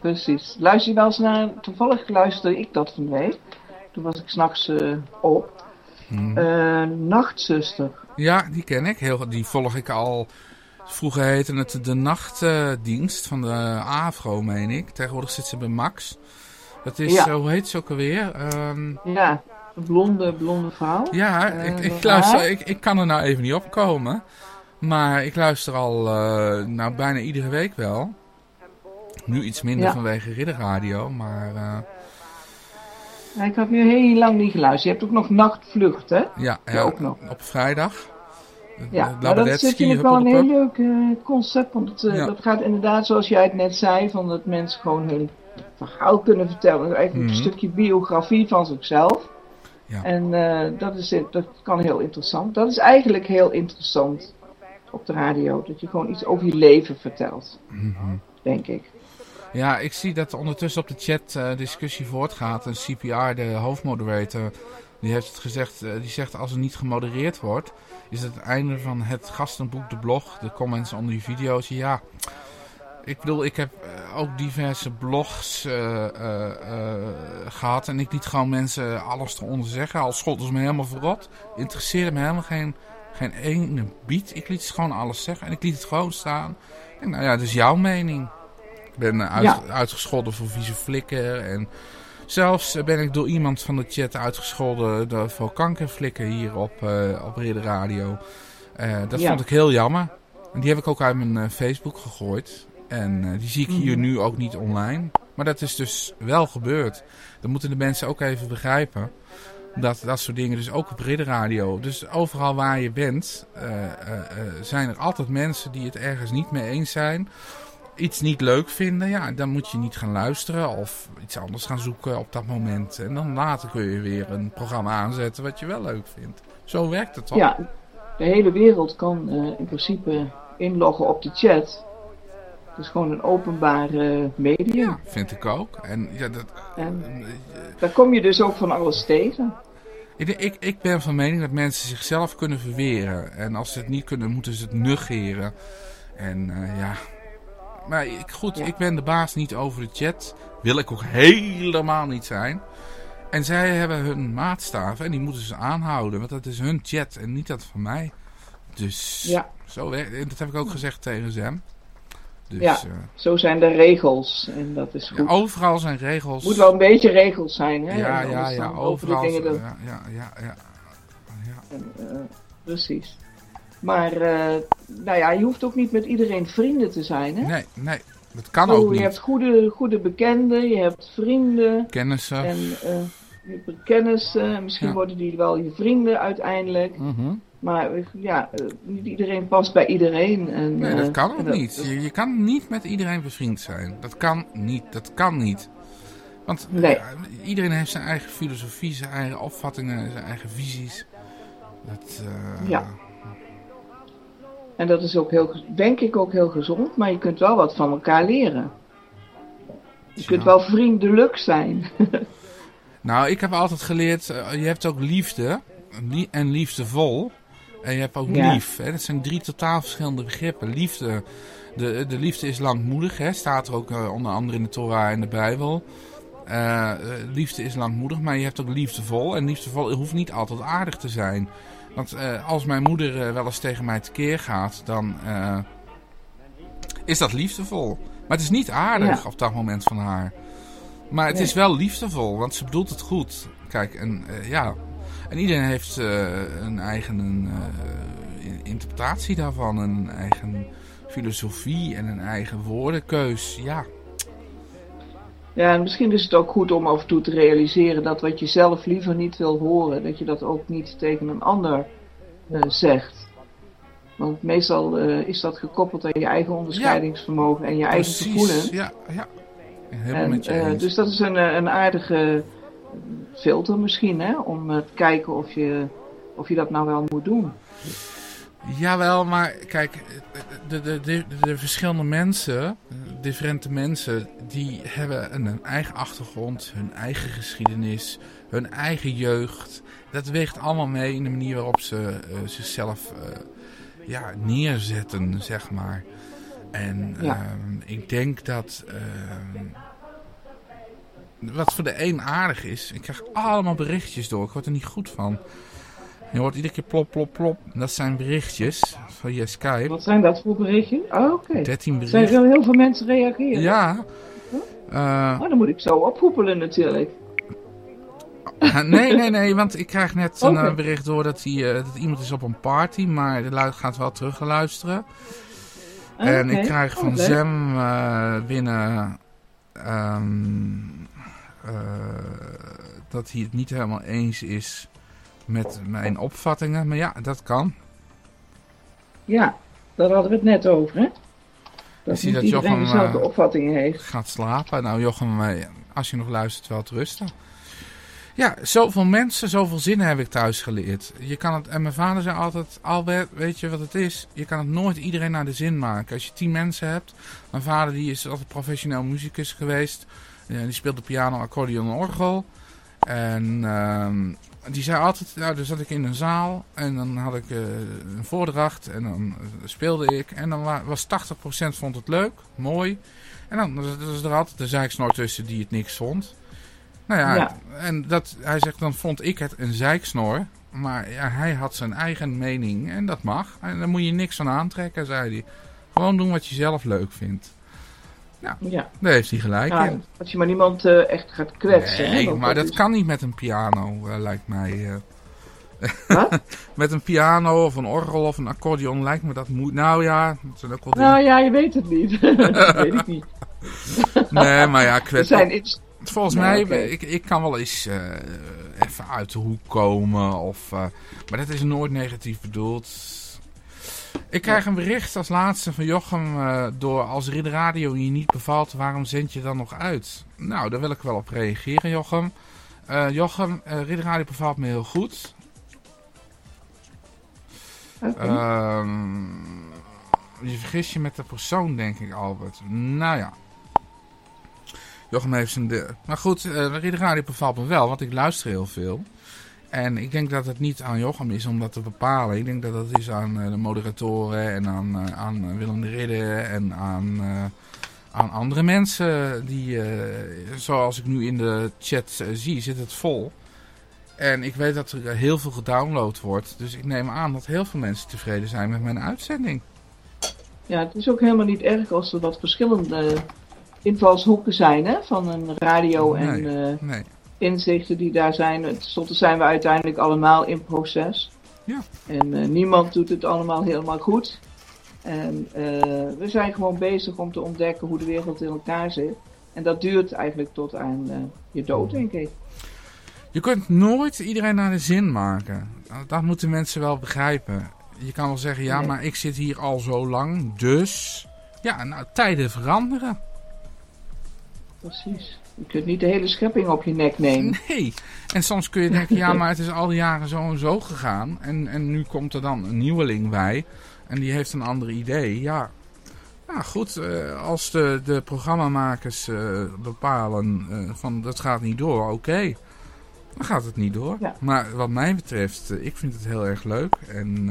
precies. Luister je wel eens naar, toevallig luisterde ik dat van de week. Toen was ik s'nachts eh op. hm. Eh, Nachtzuster. Ja, die ken ik. Heel, die volg ik al. Vroeger heette het de nachtdienst van de AFRO, meen ik. Tegenwoordig zit ze bij Max. Dat is, Ja. eh, hoe heet ze ook alweer? Ehm, Ja, blonde, blonde vrouw. ja, Eh, ik, ik, luister, ik, ik kan er nou even niet op komen. Maar ik luister al eh, nou, bijna iedere week wel. Nu iets minder Ja. vanwege Ridderradio, maar Ja, ik heb nu heel lang niet geluisterd. Je hebt ook nog nachtvlucht, hè? ja, Ja, ja, ook nog. op vrijdag. Ja, De maar dat vind ik wel een heel leuk eh, concept. Want eh, Ja. dat gaat inderdaad, zoals jij het net zei, van dat mensen gewoon hun verhaal kunnen vertellen. Eigenlijk Mhm. een stukje biografie van zichzelf. Ja. En eh, dat, is, dat kan heel interessant. Dat is eigenlijk heel interessant op de radio. Dat je gewoon iets over je leven vertelt, Mhm. denk ik. Ja, ik zie dat ondertussen op de chat eh, discussie voortgaat. En CPR, de hoofdmoderator, die heeft het gezegd. eh, die zegt als er niet gemodereerd wordt, is het het einde van het gastenboek, de blog, de comments onder die video's. Ja, ik bedoel, ik heb eh, ook diverse blogs eh, eh, eh, gehad. En ik liet gewoon mensen alles eronder zeggen. Al schotten ze me helemaal verrot. Interesseerde me helemaal geen, geen ene bied. Ik liet ze gewoon alles zeggen. En ik liet het gewoon staan. Denk, nou ja, dat is jouw mening. Ik ben uit, Ja. uitgescholden voor vieze flikken. En zelfs eh, ben ik door iemand van de chat uitgescholden voor kankerflikken hier op, eh op Ridder Radio. Eh, dat Ja. vond ik heel jammer. En die heb ik ook uit mijn Facebook gegooid. En die zie ik hier Mhm. nu ook niet online. Maar dat is dus wel gebeurd. Dat moeten de mensen ook even begrijpen. Dat dat soort dingen dus ook op Ridder Radio. Dus overal waar je bent, zijn er altijd mensen die het ergens niet mee eens zijn iets niet leuk vinden, ja, dan moet je niet gaan luisteren of iets anders gaan zoeken op dat moment. En dan later kun je weer een programma aanzetten wat je wel leuk vindt. Zo werkt het toch? Ja, de hele wereld kan eh, in principe inloggen op de chat. Het is gewoon een openbaar eh, medium. Ja, vind ik ook. En ja, dat, En eh, daar kom je dus ook van alles tegen. ik, ik, ik ben van mening dat mensen zichzelf kunnen verweren. En als ze het niet kunnen, moeten ze het negeren. En eh, ja. Maar ik, goed, Ja. ik ben de baas niet over de chat. Wil ik ook helemaal niet zijn. En zij hebben hun maatstaven en die moeten ze aanhouden. Want dat is hun chat en niet dat van mij. Dus Ja. zo en Dat heb ik ook gezegd tegen Zem. Dus Ja. eh, Zo zijn de regels en dat is ja, goed. overal zijn regels. Het moet wel een beetje regels zijn, hè? ja, ja, ja, de overal. dingen er- Ja, ja, ja, ja. ja. en, eh, precies. Maar, eh, nou ja, je hoeft ook niet met iedereen vrienden te zijn, hè? Nee, nee, dat kan Oh, ook je niet. hebt goede, goede bekenden, je hebt vrienden Kennissen. en je hebt kennissen. Misschien Ja. worden die wel je vrienden uiteindelijk. Mhm. Maar eh, ja, niet iedereen past bij iedereen. En, Nee, dat kan ook en dat- niet. Je, je kan niet met iedereen bevriend zijn. Dat kan niet. Dat kan niet. Want iedereen heeft zijn eigen filosofie, zijn eigen opvattingen, zijn eigen visies. Dat, Ja. En dat is ook heel, denk ik ook heel gezond, maar je kunt wel wat van elkaar leren. Je kunt wel vriendelijk zijn. <laughs> Nou, ik heb altijd geleerd, eh, je hebt ook liefde lie- en liefdevol. En je hebt ook Ja. lief. Hè? Dat zijn drie totaal verschillende begrippen. Liefde, de, de liefde is langmoedig. Hè? Staat er ook eh, onder andere in de Torah en de Bijbel. Eh, liefde is langmoedig, maar je hebt ook liefdevol. En liefdevol hoeft niet altijd aardig te zijn. Want eh, als mijn moeder eh, wel eens tegen mij tekeer gaat, dan eh, is dat liefdevol. Maar het is niet aardig Ja. op dat moment van haar. Maar het Nee. is wel liefdevol, want ze bedoelt het goed. Kijk, en ja. En iedereen heeft een eigen interpretatie daarvan. Een eigen filosofie en een eigen woordenkeus. Ja, Ja, en misschien is het ook goed om af en toe te realiseren dat wat je zelf liever niet wil horen, dat je dat ook niet tegen een ander eh, zegt. Want meestal eh, is dat gekoppeld aan je eigen onderscheidingsvermogen en je eigen precies. gevoelens. Ja, ja. Helemaal En, met je eh, dus dat is een, een aardige filter misschien, hè, om te kijken of je, of je dat nou wel moet doen. Jawel, maar kijk, de, de, de, de verschillende mensen, differente mensen, die hebben een, een eigen achtergrond, hun eigen geschiedenis, hun eigen jeugd. Dat weegt allemaal mee in de manier waarop ze eh, zichzelf eh, ja, neerzetten, zeg maar. En Ja. ehm, ik denk dat. ehm, wat voor de een aardig is, ik krijg allemaal berichtjes door, ik word er niet goed van. Je hoort iedere keer plop, plop, plop. Dat zijn berichtjes van je Skype. Wat zijn dat voor berichtjes? Oh, oké. 13 Zijn berichten. er heel veel mensen reageren? Ja. Oh, dan moet ik zo ophoepelen natuurlijk. nee, nee, nee, want ik krijg net een eh, bericht door dat, hij, eh, dat iemand is op een party, maar de luid gaat wel terug luisteren. En Oké. ik krijg Oh, van leuk. Zem eh, binnen ehm, eh, dat hij het niet helemaal eens is met mijn opvattingen. Maar ja, dat kan. Ja, daar hadden we het net over, hè? Dat zie niet dat Jochem, dezelfde eh, opvattingen heeft. Gaat slapen. Nou Jochem, als je nog luistert, wel te rusten. Ja, zoveel mensen, zoveel zinnen heb ik thuis geleerd. Je kan het, en mijn vader zei altijd, Albert, weet je wat het is? Je kan het nooit iedereen naar de zin maken. Als je tien mensen hebt, mijn vader die is altijd professioneel muzikus geweest. Die speelde piano, accordeon en orgel. En ehm, die zei altijd, nou dan zat ik in een zaal en dan had ik eh, een voordracht en dan eh, speelde ik. En dan wa- was 80% vond het leuk, mooi. En dan was was er altijd de zeiksnor tussen die het niks vond. Nou ja, Ja. en dat, hij zegt dan vond ik het een zeiksnor. Maar ja, hij had zijn eigen mening en dat mag. En daar moet je niks van aantrekken, zei hij. Gewoon doen wat je zelf leuk vindt. Ja, Daar heeft hij gelijk ja, in. als je maar niemand eh, echt gaat kwetsen. Nee, maar dat is- kan niet met een piano, eh, lijkt mij. eh. Wat? <laughs> met een piano of een orgel of een accordeon lijkt me dat moet. Nou ja, dat zijn ook wel Nou ja, je weet het niet. dat <laughs> weet ik niet. <laughs> Nee, maar ja, Er kwets. zijn iets... Volgens Nee, mij, ik, ik kan wel eens even uit de hoek komen. Of, maar dat is nooit negatief bedoeld. Ik krijg een bericht als laatste van Jochem eh, door als Ridder Radio je niet bevalt, waarom zend je dan nog uit? Nou, daar wil ik wel op reageren, Jochem. Eh, Jochem, eh Ridder Radio bevalt me heel goed. Oké. Ehm, je vergis je met de persoon, denk ik, Albert. Nou ja. Jochem heeft zijn... De... Maar goed, uh, Ridder Radio bevalt me wel, want ik luister heel veel. En ik denk dat het niet aan Jochem is om dat te bepalen. Ik denk dat het is aan eh, de moderatoren en aan, eh, aan Willem de Ridder en aan, eh, aan andere mensen. Die, eh, zoals ik nu in de chat eh, zie, zit het vol. En ik weet dat er heel veel gedownload wordt. Dus ik neem aan dat heel veel mensen tevreden zijn met mijn uitzending. Ja, het is ook helemaal niet erg als er wat verschillende invalshoeken zijn hè, van een radio en Nee. eh, Nee. Inzichten die daar zijn. Ten slotte zijn we uiteindelijk allemaal in proces. Ja. En eh, niemand doet het allemaal helemaal goed. En eh, we zijn gewoon bezig om te ontdekken hoe de wereld in elkaar zit. En dat duurt eigenlijk tot aan eh, je dood, denk ik. Je kunt nooit iedereen naar de zin maken. Dat moeten mensen wel begrijpen. Je kan wel zeggen, ja, Nee. maar ik zit hier al zo lang, dus... Ja, nou, tijden veranderen. Precies. Je kunt niet de hele schepping op je nek nemen. Nee. En soms kun je denken, ja, <laughs> maar het is al die jaren zo en zo gegaan. En, en nu komt er dan een nieuweling bij. En die heeft een ander idee. Ja, ja goed. eh, als de, de programmamakers eh, bepalen eh, van dat gaat niet door, oké. Dan gaat het niet door. Ja. Maar wat mij betreft, ik vind het heel erg leuk. En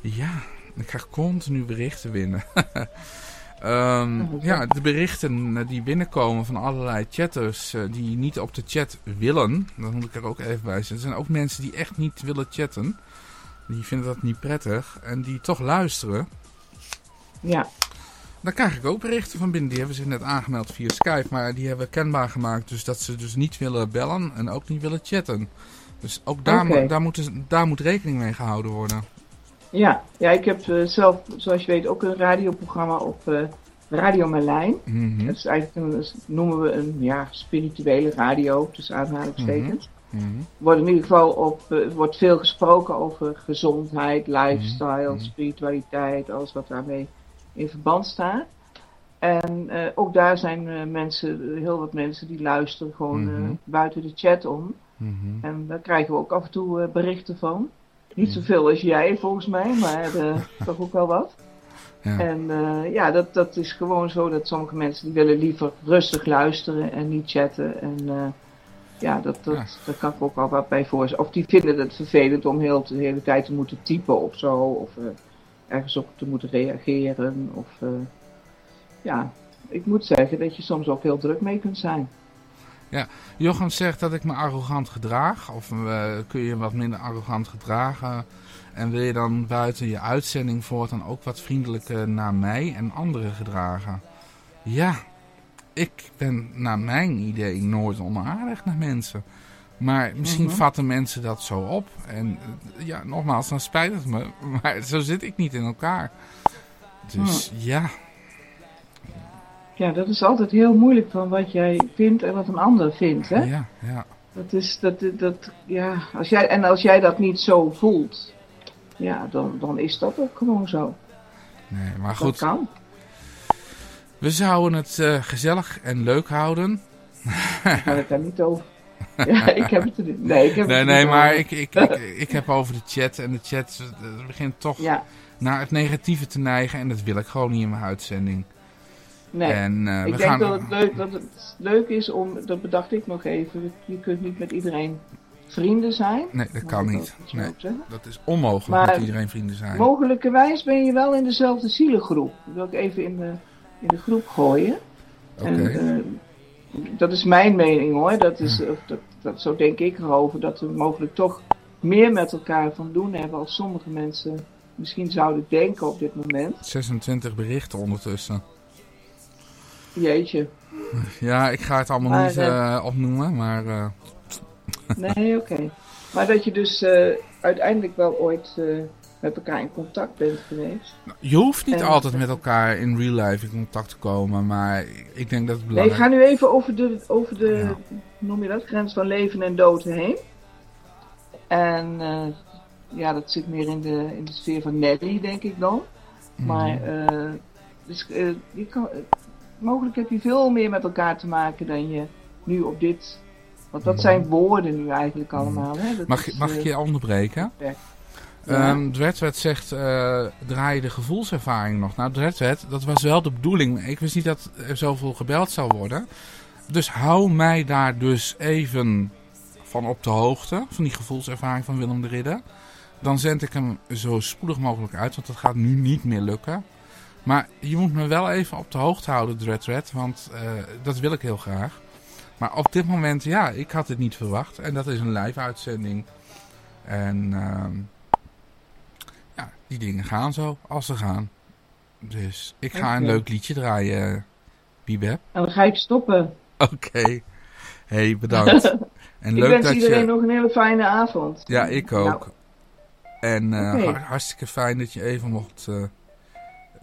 ja, ik krijg continu berichten binnen. <laughs> Ehm, Ja, is ja, de berichten eh, die binnenkomen van allerlei chatters eh, die niet op de chat willen, dat moet ik er ook even bij zeggen. Er zijn ook mensen die echt niet willen chatten. Die vinden dat niet prettig en die toch luisteren. Ja, Daar krijg ik ook berichten van binnen. Die hebben zich net aangemeld via Skype, maar die hebben kenbaar gemaakt dus dat ze dus niet willen bellen en ook niet willen chatten. Dus ook daar, daar, moet, daar moet rekening mee gehouden worden. Ja. ja ik heb eh, zelf, zoals je weet, ook een radioprogramma op eh, Radio Merlijn. Mhm, Dat is eigenlijk een, dat noemen we een ja, spirituele radio, tussen aanhalingstekens. mhm. wordt in ieder geval op, eh, wordt veel gesproken over gezondheid, lifestyle, Mhm. spiritualiteit, alles wat daarmee in verband staat. En ook daar zijn mensen, heel wat mensen die luisteren gewoon buiten de chat om. En daar krijgen we ook af en toe berichten van. Niet zoveel als jij volgens mij, maar eh, <laughs> toch ook wel wat. Ja. En eh, ja, dat, dat is gewoon zo dat sommige mensen die willen liever rustig luisteren en niet chatten. En eh, ja, dat, dat, Ja. kan ik ook wel wat bij voorstellen. Of die vinden het vervelend om heel, de hele tijd te moeten typen of zo. Of ergens op te moeten reageren. Of ja, ik moet zeggen dat je soms ook heel druk mee kunt zijn. Jochem zegt dat ik me arrogant gedraag. Of eh, kun je wat minder arrogant gedragen. En wil je dan buiten je uitzending voortaan ook wat vriendelijker naar mij en anderen gedragen? Ja, ik ben naar mijn idee nooit onaardig naar mensen. Maar misschien Mhm. vatten mensen dat zo op. En eh, ja, nogmaals, dan spijt het me. <laughs> Maar zo zit ik niet in elkaar. Dus ja, Ja, dat is altijd heel moeilijk van wat jij vindt en wat een ander vindt, hè? ja, ja. Dat is, dat, dat, ja, als jij, en als jij dat niet zo voelt, ja, dan, dan is dat ook gewoon zo. Nee, maar Dat goed. kan. We zouden het eh, gezellig en leuk houden. Daar ga ik daar niet over. <laughs> Ja, ik heb het er niet. Nee, ik heb Nee, het nee, niet maar over. ik, ik, ik, ik heb over de chat. En de chat begint toch Ja, naar het negatieve te neigen. En dat wil ik gewoon niet in mijn uitzending. Nee. En eh, ik we denk gaan... dat het, leuk, dat het leuk is om, dat bedacht ik nog even, je kunt niet met iedereen vrienden zijn. Nee, dat kan niet. zo Nee, dat is onmogelijk Maar- met iedereen vrienden zijn. Mogelijkerwijs ben je wel in dezelfde zielengroep. Dat wil ik even in de, in de groep gooien. Oké. En, eh, dat is mijn mening hoor. Dat is, dat, dat, zo denk ik erover. Dat we mogelijk toch meer met elkaar van doen hebben als sommige mensen misschien zouden denken op dit moment. 26 berichten ondertussen. Jeetje. Ja, ik ga het allemaal Maar, niet eh, eh, opnoemen, maar eh, Nee, oké. Maar dat je dus uiteindelijk wel ooit met elkaar in contact bent geweest. je hoeft niet En- altijd met elkaar in real life in contact te komen, maar ik denk dat het Nee, ik belangrijk ga nu even over de, over de Ja. noem je dat, grens van leven en dood heen. En ja, dat zit meer in de, in de sfeer van Nelly, denk ik dan. Maar eh, dus, je kan, mogelijk heb je veel meer met elkaar te maken dan je nu op dit... Want dat zijn woorden nu eigenlijk allemaal. Hè? Dat Mag, is, mag ik eh, je onderbreken? ja. Ehm Dreadwet zegt, eh, draai je de gevoelservaring nog? Nou, Dreadwet, dat was wel de bedoeling. Ik wist niet dat er zoveel gebeld zou worden. Dus hou mij daar dus even van op de hoogte. Van die gevoelservaring van Willem de Ridder. Dan zend ik hem zo spoedig mogelijk uit. Want dat gaat nu niet meer lukken. Maar je moet me wel even op de hoogte houden, Dreadwet. Want eh, dat wil ik heel graag. Maar op dit moment, ja, ik had het niet verwacht. En dat is een live uitzending. En ehm, ja, die dingen gaan zo als ze gaan. Dus ik ga een leuk liedje draaien, Bibeb. En dan ga ik stoppen. Oké. hey, bedankt. <laughs> En ik leuk wens dat iedereen je... nog een hele fijne avond. Ja, ik ook. Nou, En eh, hartstikke fijn dat je even mocht... eh,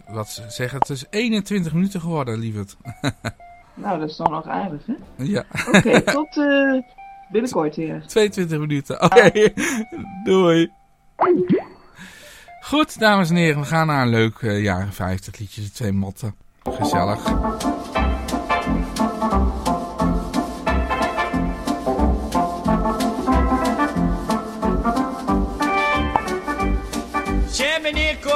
wat ze zeggen, het is 21 minuten geworden, lieverd. <laughs> nou, dat is dan nog aardig, hè? ja, Oké, tot eh, binnenkort weer. <laughs> 22 minuten. Oké, <laughs> doei. Goed, dames en heren, we gaan naar een leuk eh, jaren 50 liedje. De twee motten. Gezellig.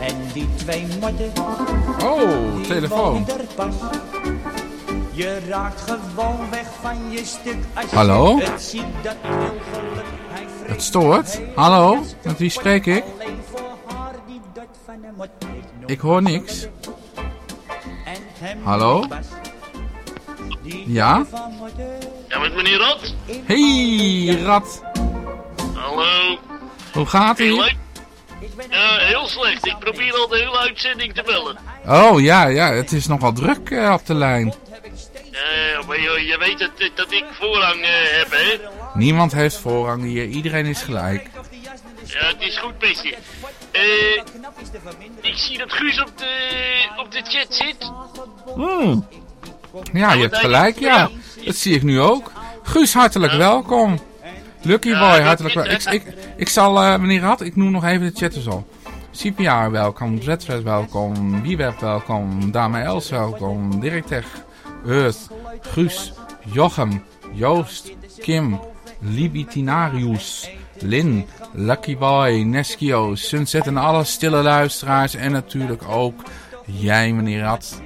En die twee motten, Oh, die telefoon. er. Je raakt gewoon weg van je stuk als Hallo? je het ziet dat Het stoort. Hallo? Met wie spreek ik? Ik hoor niks. Charlotte en hem Hallo? Ja? Ja, met meneer Rot. in Hey, rat. Hallo. Hoe gaat Heel ie? Heel slecht. Ik probeer al de hele uitzending te bellen. Oh, ja, ja. Het is nogal druk eh, op de lijn. Ja, Eh, maar je, je weet dat, dat ik voorrang eh, heb, hè? Niemand heeft voorrang hier. Iedereen is gelijk. Ja, het is goed, Petje. Eh, ik zie dat Guus op de, op de chat zit. Hmm. Ja, je hebt gelijk, ja. Dat zie ik nu ook. Guus, hartelijk welkom. Lucky Boy, hartelijk welkom. Ik, ik, ik zal, eh, meneer Rad, ik noem nog even de chat dus al. CPR welkom, Zfred welkom, Wieweb welkom, Dame Els welkom, Dirk Tech, Earth, Guus, Jochem, Joost, Kim, Libitinarius, Lin, Lucky Boy, Neskio, Sunset en alle stille luisteraars en natuurlijk ook jij meneer Rad.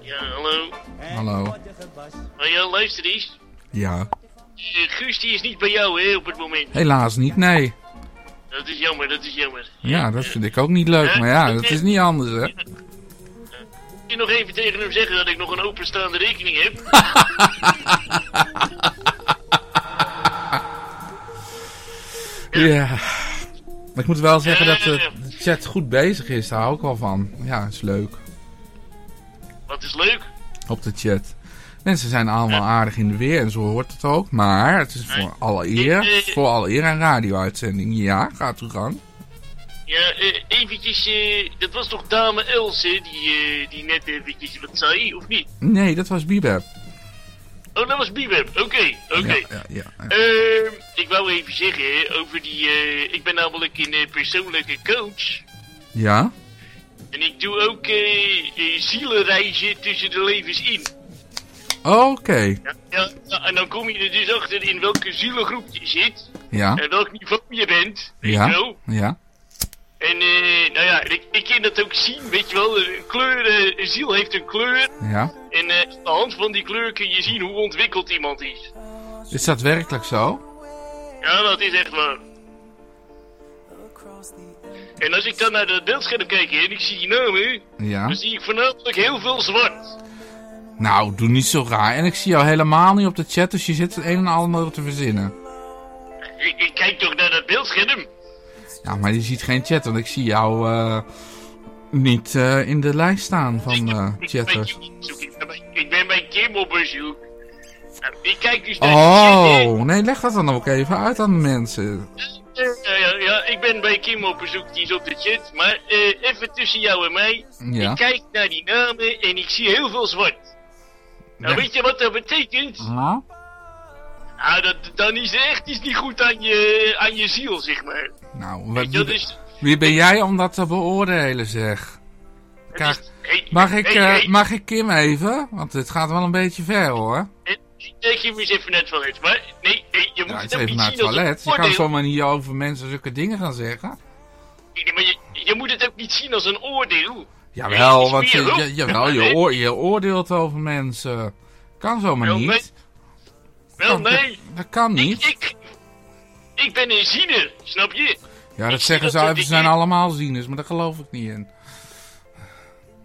Ja, hallo. Hallo. Luister eens. Ja. Eh, Guus die is niet bij jou, hè, op het moment. Helaas niet, nee. Dat is jammer, dat is jammer. Ja, dat vind ik ook niet leuk, maar ja, dat is niet anders hè. Kun je nog even tegen hem zeggen dat ik nog een openstaande rekening heb? <laughs> Ja. Maar ik moet wel zeggen dat de chat goed bezig is, daar hou ik wel van. Ja, is leuk. Wat is leuk? Op de chat. Mensen zijn allemaal aardig in de weer en zo hoort het ook. Maar het is voor alle eer, voor alle eer een radio-uitzending. Ja, gaat uw gang. Ja, eh, eventjes, eh, dat was toch dame Els, hè, die, eh, die net eventjes wat zei, of niet? Nee, dat was Bibeb. Oh, dat was Bibeb, oké, oké. Ja, ja, ja. Ehm, ik wou even zeggen, over die, eh, ik ben namelijk een eh, persoonlijke coach. Ja? En ik doe ook eh, eh, zielenreizen tussen de levens in. Oké. Ja, ja, ja, en dan kom je er dus achter in welke zielengroep je zit. Ja. En welk niveau je bent, weet je Ja. wel. Ja. En eh, nou ja, ik, ik kan dat ook zien, weet je wel. Een kleur, eh, een ziel heeft een kleur. Ja. En eh, aan de hand van die kleur kun je zien hoe ontwikkeld iemand is. Is dat werkelijk zo? Ja, dat is echt waar. En als ik dan naar het beeldscherm kijk en ik zie namen, Ja. dan zie ik voornamelijk heel veel zwart. Nou, doe niet zo raar. En ik zie jou helemaal niet op de chat, dus je zit het een en ander te verzinnen. Ik, ik kijk toch naar dat beeldscherm. Ja, maar je ziet geen chat, want ik zie jou eh, niet eh, in de lijst staan van eh, chatters. Ik, ben bij- Kim op bezoek. Ik kijk dus naar. Oh, nee, leg dat dan ook even uit aan de mensen. Ja, ja, ja, ik ben bij Kim op bezoek, die is op de chat. Maar even tussen jou en mij. Ja. Ik kijk naar die namen en ik zie heel veel zwart. Nou, weet je wat dat betekent? Nou? Nou, dat, dan is er echt iets niet goed aan je, aan je ziel, zeg maar. Nou, Weet je, wie, dat is... wie ben jij om dat te beoordelen, zeg? Kijk, mag ik, hey, eh, mag ik Kim even? Want dit gaat wel een beetje ver, hoor. Ik Kim is even naar het toilet, maar nee, je moet Ja, het het even niet naar het. Je kan zomaar niet over mensen zulke dingen gaan zeggen. Nee, maar je, je moet het ook niet zien als een oordeel. Jawel, Nee, want je, je- jawel, je, Nee. oor, je oordeelt over mensen. Kan zomaar Wel, niet. nee. Wel, nee. Dat kan niet. Ik, ik ben een ziener, snap je? Ja, dat ik zeggen ze, ze zijn allemaal zieners, maar daar geloof ik niet in.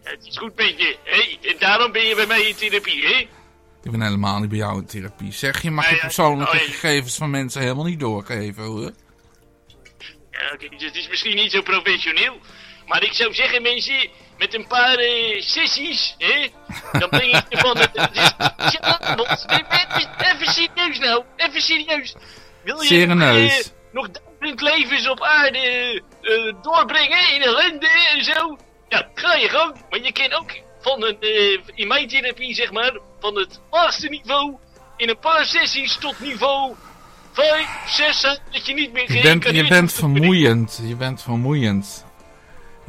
Ja, het is goed met je? En daarom ben je bij mij in therapie, hè? Ik ben helemaal niet bij jou in therapie. Zeg je, mag Ja, je persoonlijke Oh, ja. gegevens van mensen helemaal niet doorgeven, hoor. Ja, oké, dus het is misschien niet zo professioneel. Maar ik zou zeggen, mensen, met een paar eh, sessies, hè? Dan ben je van het... even- serieus nou, even serieus. Wil je eh, nog duizend levens op aarde eh, doorbrengen in ellende en zo? Ja, ga je gang. Maar je kan ook van een, eh, in mijn therapie zeg maar, van het laagste niveau in een paar sessies tot niveau 5, 6, dat je niet meer Je bent, je bent vermoeiend. Je bent vermoeiend.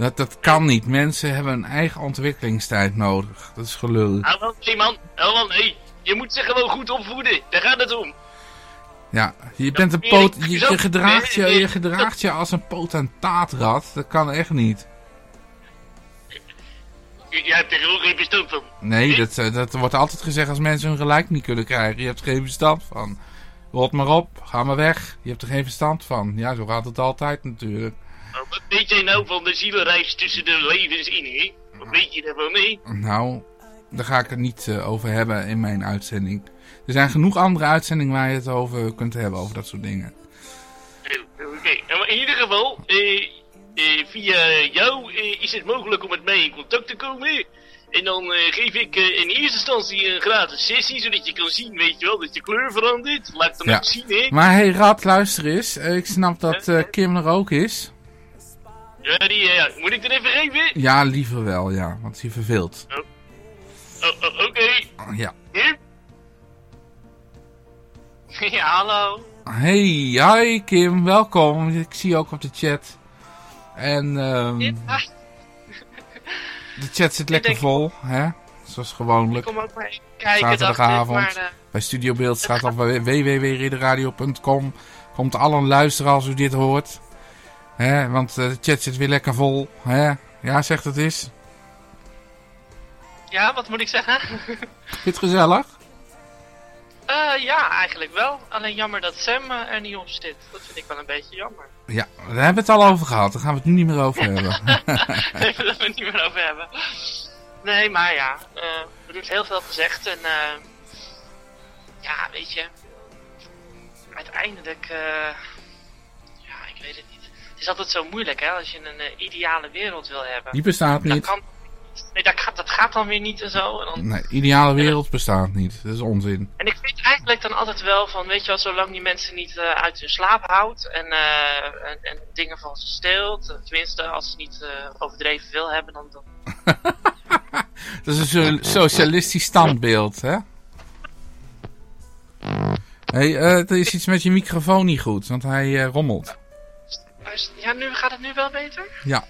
Dat, dat kan niet. Mensen hebben een eigen ontwikkelingstijd nodig. Dat is gelul. Ah, wel, nee man, ah, wel, nee. Je moet ze gewoon goed opvoeden, daar gaat het om. Ja, je bent een pot, je, gedraagt je, je gedraagt je als een potentaatrad. Dat kan echt niet. Je, hebt er ook geen bestand van. Nee, dat, eh, dat wordt altijd gezegd als mensen hun gelijk niet kunnen krijgen. Je hebt er geen verstand van. Rot maar op, ga maar weg. Je hebt er geen verstand van. Ja, zo gaat het altijd natuurlijk. Maar wat weet jij nou van de zielenreis tussen de levens in, hè? Wat weet je daarvan, nee? Nou, daar ga ik het niet eh, over hebben in mijn uitzending. Er zijn genoeg andere uitzendingen waar je het over kunt hebben, over dat soort dingen. Eh, Oké, en maar in ieder geval, eh, via jou is het mogelijk om met mij in contact te komen. En dan geef ik in eerste instantie een gratis sessie, zodat je kan zien, weet je wel, dat je kleur verandert. Laat ik dan Ja. ook zien, hè. Maar hey Rad, luister eens. Ik snap dat Kim er ook is. Ja, die, eh, ja, moet ik er even geven? Ja, liever wel, ja. Want hij verveelt. Oh, oh, oké. Ja. Hier? Ja, hallo. Hey, hi Kim, welkom. Ik zie je ook op de chat. En ehm, Ja, de chat zit lekker denk- vol, hè? Zoals ik gewoonlijk. kom ook maar even kijken, dacht ik, Zaterdagavond. maar... eh, Bij Studio Beeld staat op www.ridderradio.com. Komt allen luisteren als u dit hoort. Hè, want eh, de chat zit weer lekker vol. Hè? Ja, zegt het eens. ja, wat moet ik zeggen? <laughs> Vind je het gezellig? Eh, ja, eigenlijk wel. Alleen jammer dat Sam eh, er niet op zit. Dat vind ik wel een beetje jammer. Ja, daar hebben we het al over gehad. Daar gaan we het nu niet meer over hebben. <laughs> Even dat we het niet meer over hebben. Nee, maar ja, er is heel veel gezegd en ja, weet je, uiteindelijk, eh, ja, ik weet het niet. Het is altijd zo moeilijk, hè, als je een eh, ideale wereld wil hebben. Die bestaat Dat niet. kan, nee, dat gaat, dat gaat dan weer niet en zo. En, dan, Nee, ideale wereld bestaat niet. Dat is onzin. en ik vind eigenlijk dan altijd wel van, weet je wel, zolang die mensen niet eh, uit hun slaap houdt en, eh, en, en dingen van ze steelt, tenminste als ze niet overdreven veel hebben, dan, dan <laughs> Dat is een so- socialistisch standbeeld, hè? Hé, hey, er is iets met je microfoon niet goed, want hij rommelt. Ja, nu gaat het nu wel beter? Ja.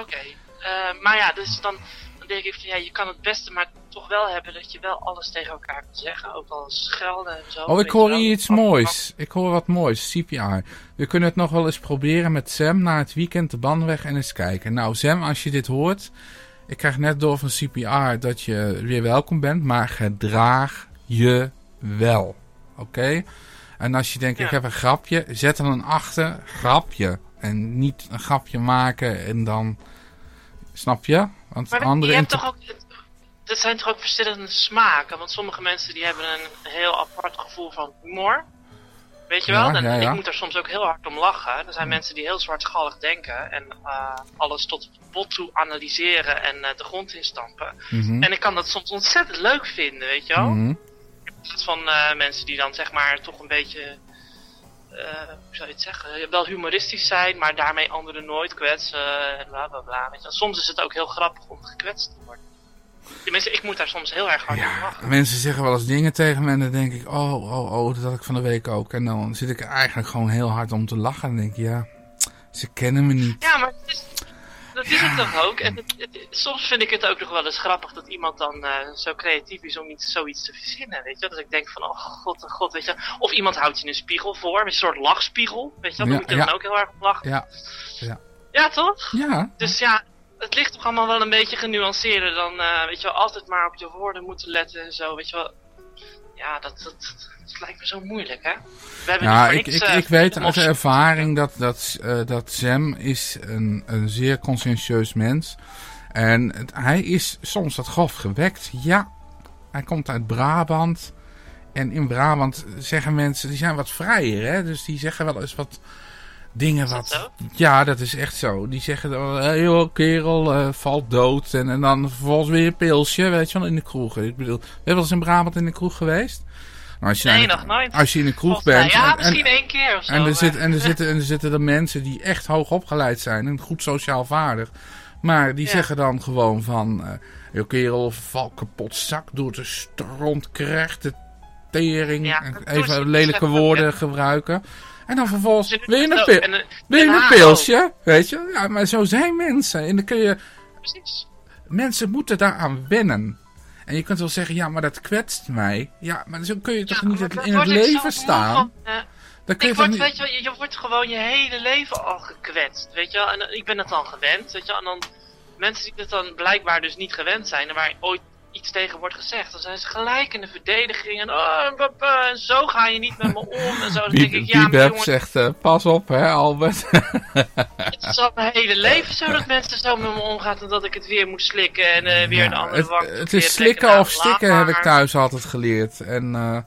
Oké. Eh, maar ja, dus dan, dan denk ik van ja, je kan het beste maar toch wel hebben dat je wel alles tegen elkaar kan zeggen. Ook al schelden en zo. Oh, ik hoor hier iets moois. Ik hoor wat moois. CPR. We kunnen het nog wel eens proberen met Sam na het weekend de band weg en eens kijken. Nou, Sam, als je dit hoort. Ik krijg net door van CPR dat je weer welkom bent, maar gedraag je wel. Oké? En als je denkt, ik heb een grapje, zet er een achter. Grapje. En niet een grapje maken en dan... Snap je? Want Maar andere je hebt toch ook, er zijn toch ook verschillende smaken. Want sommige mensen die hebben een heel apart gevoel van humor. Weet je Ja, wel? En ja, ik moet er soms ook heel hard om lachen. Er zijn mensen die heel zwartgallig denken en eh, alles tot bot toe analyseren en eh, de grond instampen. Mhm. En ik kan dat soms ontzettend leuk vinden, weet je wel? Mhm. Van eh, mensen die dan zeg maar toch een beetje, eh, hoe zou je het zeggen, wel humoristisch zijn, maar daarmee anderen nooit kwetsen en bla bla bla. Weet je. wel. Soms is het ook heel grappig om gekwetst te worden. Tenminste, ik moet daar soms heel erg hard om lachen. Mensen zeggen wel eens dingen tegen me en dan denk ik, oh, oh, oh, dat had ik van de week ook. En dan zit ik eigenlijk gewoon heel hard om te lachen. En denk ik, ja, ze kennen me niet. Ja, maar het is, dat is het toch ook. En het- het- soms vind ik het ook nog wel eens grappig dat iemand dan eh, zo creatief is om iets, zoiets te verzinnen, weet je. Dat ik denk van, oh god, oh god, weet je. Of iemand houdt je een spiegel voor, een soort lachspiegel, weet je. wel. Daar Ja, moet je ja. dan ook heel erg lachen. Ja, ja. Ja, toch? Ja, Dus ja, het ligt toch allemaal wel een beetje genuanceerder dan, eh, weet je wel, altijd maar op je woorden moeten letten en zo, weet je wel. Ja, dat, dat, dat lijkt me zo moeilijk, hè? We hebben ja ik, ik, eh, ik weet uit ervaring dat, dat, eh, dat Sam is een, een zeer conscientieus mens. En het- hij is soms wat grof gewekt. Ja, hij komt uit Brabant. En in Brabant zeggen mensen, die zijn wat vrijer, hè. Dus die zeggen wel eens wat dingen wat... zo? Ja, dat is echt zo. Die zeggen dan, hé joh, kerel, eh, valt dood. En, en dan vervolgens weer een pilsje, weet je wel, in de kroeg. Ik bedoel, ben je wel eens in Brabant in de kroeg geweest? Nou, als je Nee, naar- nog nooit. Als je in de kroeg mij, bent... Ja, en- en- misschien één keer of zo. en er, zit, en, er zitten, en er zitten er mensen die echt hoog opgeleid zijn en goed sociaal vaardig. Maar die Ja. zeggen dan gewoon van... eh joh kerel, val kapot zak door de stront krijgt de tering. Ja, even lelijke woorden gebruiken. En dan vervolgens wil je een, pil, En, wil je een pilsje? Weet je? Ja, maar zo zijn mensen. En dan kun je... Precies. Mensen moeten daaraan wennen. En je kunt wel zeggen, ja, maar dat kwetst mij. Ja, maar zo kun je toch Ja, niet het- in het leven staan? van. Dan kun je word, niet... weet je, je, je wordt gewoon je hele leven al gekwetst, weet je wel. En eh, ik ben het dan gewend, weet je wel. En dan mensen die het dan blijkbaar dus niet gewend zijn en waar ooit iets tegen wordt gezegd, dan zijn ze gelijk in de verdediging en oh, papa, en zo ga je niet met me om en zo. Dan denk ik, ja, maar jongen, zegt, eh, pas op hè Albert. het is al mijn hele leven zo dat mensen zo met me omgaan en dat ik het weer moet slikken en eh, weer de Ja, andere het, wang het is slikken of stikken heb ik thuis altijd geleerd. En, eh,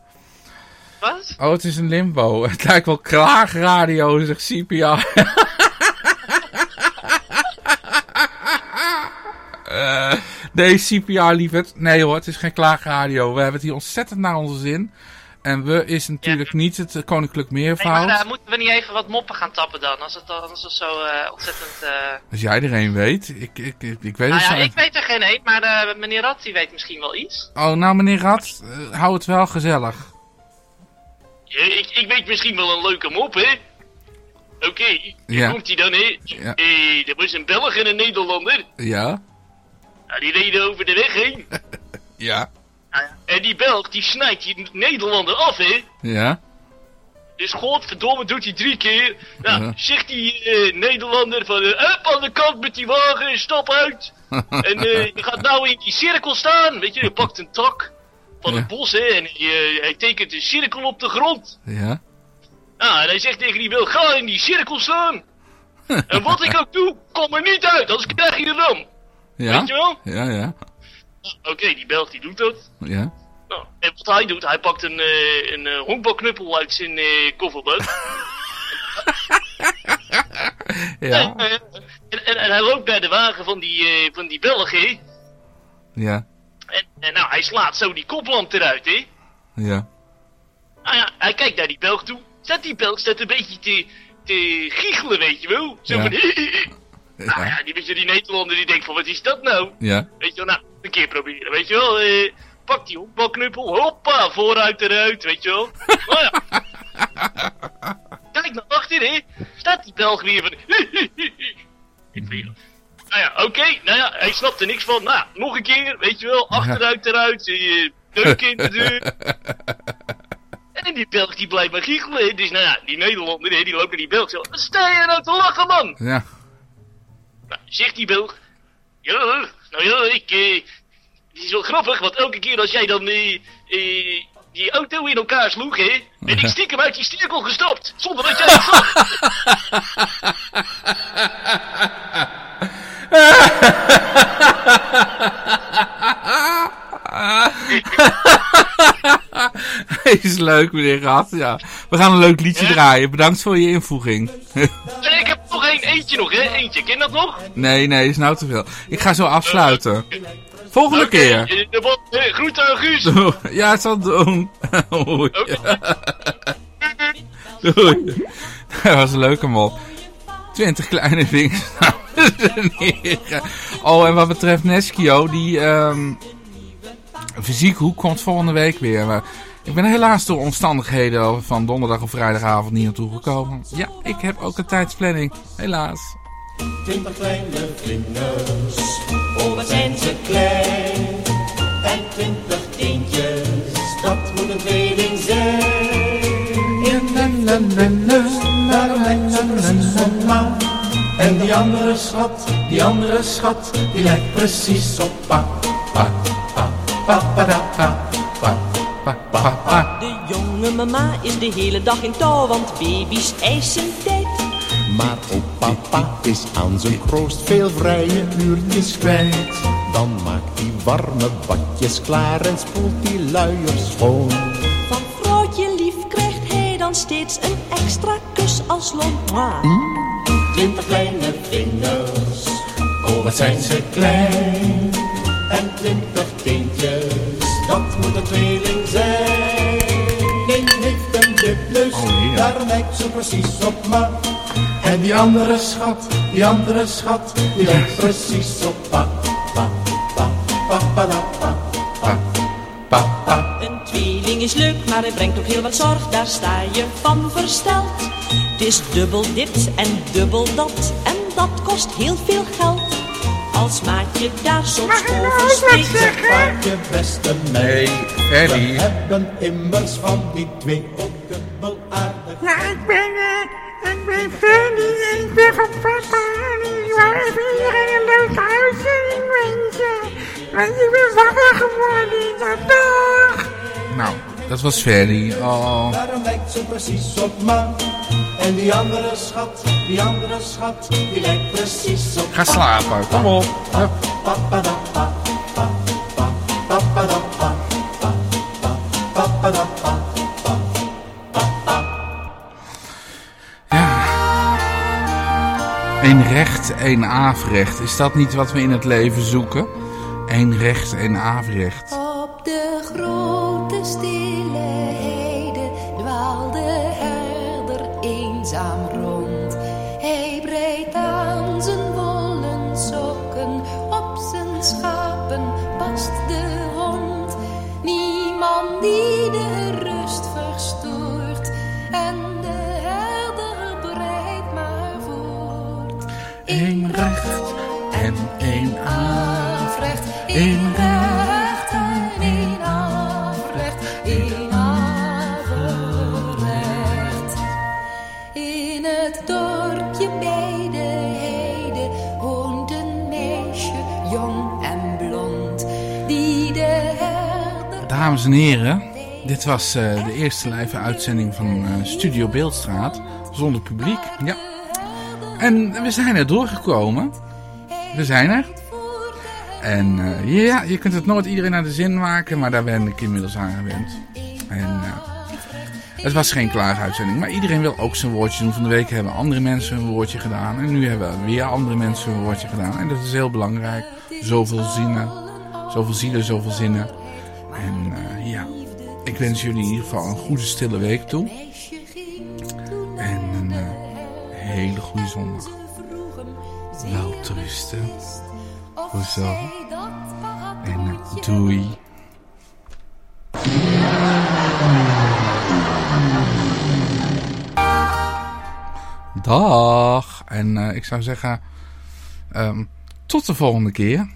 Wat? oh, het is een limbo. <laughs> Het lijkt wel klaagradio, zegt CPR. <laughs> Eh, Nee, CPR lieverd. Nee hoor, het is geen klaagradio. We hebben het hier ontzettend naar onze zin. En we is natuurlijk niet het koninklijk Nee, meervoud. maar eh, moeten we niet even wat moppen gaan tappen dan? Als het, als het zo eh, ontzettend... eh, Als jij er een weet. Ik, ik, ik, ik weet Nou het ja, ik weet er geen één, maar meneer Rat die weet misschien wel iets. Oh, nou meneer Rad, eh, hou het wel gezellig. Ja, ik, ik weet misschien wel een leuke mop, hè? Oké, hier Ja. komt hij dan, hè? Ja. Eh, er was een Belg en een Nederlander. Ja? Nou, die reden over de weg heen. <laughs> Ja. En die Belg, die snijdt die Nederlander af, hè? Ja? Dus godverdomme doet hij drie keer. Nou, zegt die eh, Nederlander van... eh, up aan de kant met die wagen, stap uit. <laughs> en eh, je gaat nou in die cirkel staan. Weet je, je pakt een tak van Ja. het bos, hè. En hij, eh, hij tekent een cirkel op de grond. Ja? Nou, en hij zegt tegen die Belg, ga in die cirkel staan. <laughs> en wat ik ook doe, kom er niet uit, anders krijg je ram. Ja? Weet je wel? Ja, ja. Oké, die Belg die doet dat. Ja? Nou, en wat hij doet, hij pakt een, eh, een eh, honkbalknuppel uit zijn eh kofferbak. <laughs> Ja? En, en, en, en hij loopt naar de wagen van die, van die Belg, hè. Ja? En, nou, hij slaat zo die koplamp eruit, hè. Ja? Nou ja, hij kijkt naar die Belg toe. Staat die Belg staat een beetje te, te giechelen, weet je wel. Zo Ja. van... <laughs> Nou ja, die, die Nederlander die denkt van, wat is dat nou? Ja? Weet je wel, nou, een keer proberen, weet je wel. eh pak die honkbalknuppel, hoppa, vooruit eruit, weet je wel. <laughs> Nou ja. Kijk naar achter, hè. Staat die Belg weer van... Ik weet het. Nou ja, oké, nou ja, hij snapt er niks van. Nou, nog een keer, weet je wel, achteruit eruit, eh deuk in de deur. <laughs> En die Belg die blijft maar giechelen, dus nou ja, die Nederlander, die loopt naar die Belg zo. Wat sta je nou te lachen, man? Ja? Nou, zegt die Belg. Ja, nou ja, ik. eh het is wel grappig, want elke keer als jij dan eh, eh, die auto in elkaar sloeg, hè, ben ik <laughs> stiekem uit die cirkel gestapt. Zonder dat jij het zag. <laughs> Hij <laughs> is leuk, meneer Rad. Ja. We gaan een leuk liedje draaien. Bedankt voor je invoeging. Ik heb nog één, eentje nog, hè? Eentje, ken dat nog? nee, nee, is nou te veel. Ik ga zo afsluiten. Volgende keer. eh, eh, groeten aan Guus. <laughs> Ja, het zal doen. <laughs> Doei. Dat was een leuke mop. 20 kleine vingers. oh, en wat betreft Neskio, die ehm fysiek hoek komt volgende week weer. Maar ik ben helaas door omstandigheden van donderdag of vrijdagavond niet naartoe gekomen. Ja, ik heb ook een tijdsplanning. Helaas. Twintig kleine vingers, oh wat zijn ze klein. En twintig tientjes, dat moet een tweeling zijn. Daarom lijkt ze precies op ma. En die andere schat, die andere schat, die lijkt precies op pa. Pa, De jonge mama is de hele dag in touw, want baby's eisen tijd. Maar ook papa is aan zijn kroost veel vrije uurtjes kwijt. Dan maakt hij warme badjes klaar en spoelt die luiers schoon. Van vrouwtje lief krijgt hij dan steeds een extra kus als loon. Mwah. Twintig kleine vingers, oh wat zijn ze klein. En twintig teentjes, dat moet een tweeling zijn. Eén heeft een wipneus, daar lijkt ze precies op ma. En die andere schat, die andere schat, die lijkt precies op pa. Pa, pa, pa, pa, da, pa, pa, pa, pa. Een tweeling is leuk, maar het brengt ook heel wat zorg, daar sta je van versteld. Het is dubbel dit en dubbel dat, en dat kost heel veel geld. Als maatje daar soms over spreekt, Vaak je beste meid. Ferdy. We hebben immers van die twee ook dubbel aardig. Ja, ik ben, eh, ik ben Fanny en ik ben van papa. En ik wou even iedereen een leuke uitzending wensen. Want ik ben wakker geworden. Nou, dag. Nou, dat was Ferdy. Oh. Daarom lijkt ze precies op ma. En die andere schat, die andere schat, die lijkt precies op Ga slapen, kom op. Hup. Pa. Eén recht, één averecht. Is dat niet wat we in het leven zoeken? één recht, één averecht. Dit was eh, de eerste live uitzending van eh, Studio Beeldstraat. Zonder publiek, ja. En we zijn er doorgekomen. We zijn er. En eh, ja, je kunt het nooit iedereen naar de zin maken, maar daar ben ik inmiddels aan gewend. En het was geen klaaguitzending, maar iedereen wil ook zijn woordje doen. Van de week hebben andere mensen hun woordje gedaan. En nu hebben weer andere mensen hun woordje gedaan. En dat is heel belangrijk. Zoveel zinnen, zoveel zielen, zoveel zinnen. En ik wens jullie in ieder geval een goede stille week toe. En een eh, hele goede zondag. Wel rusten. Hoezo? En eh, doei. Dag. En eh, ik zou zeggen, ehm, tot de volgende keer.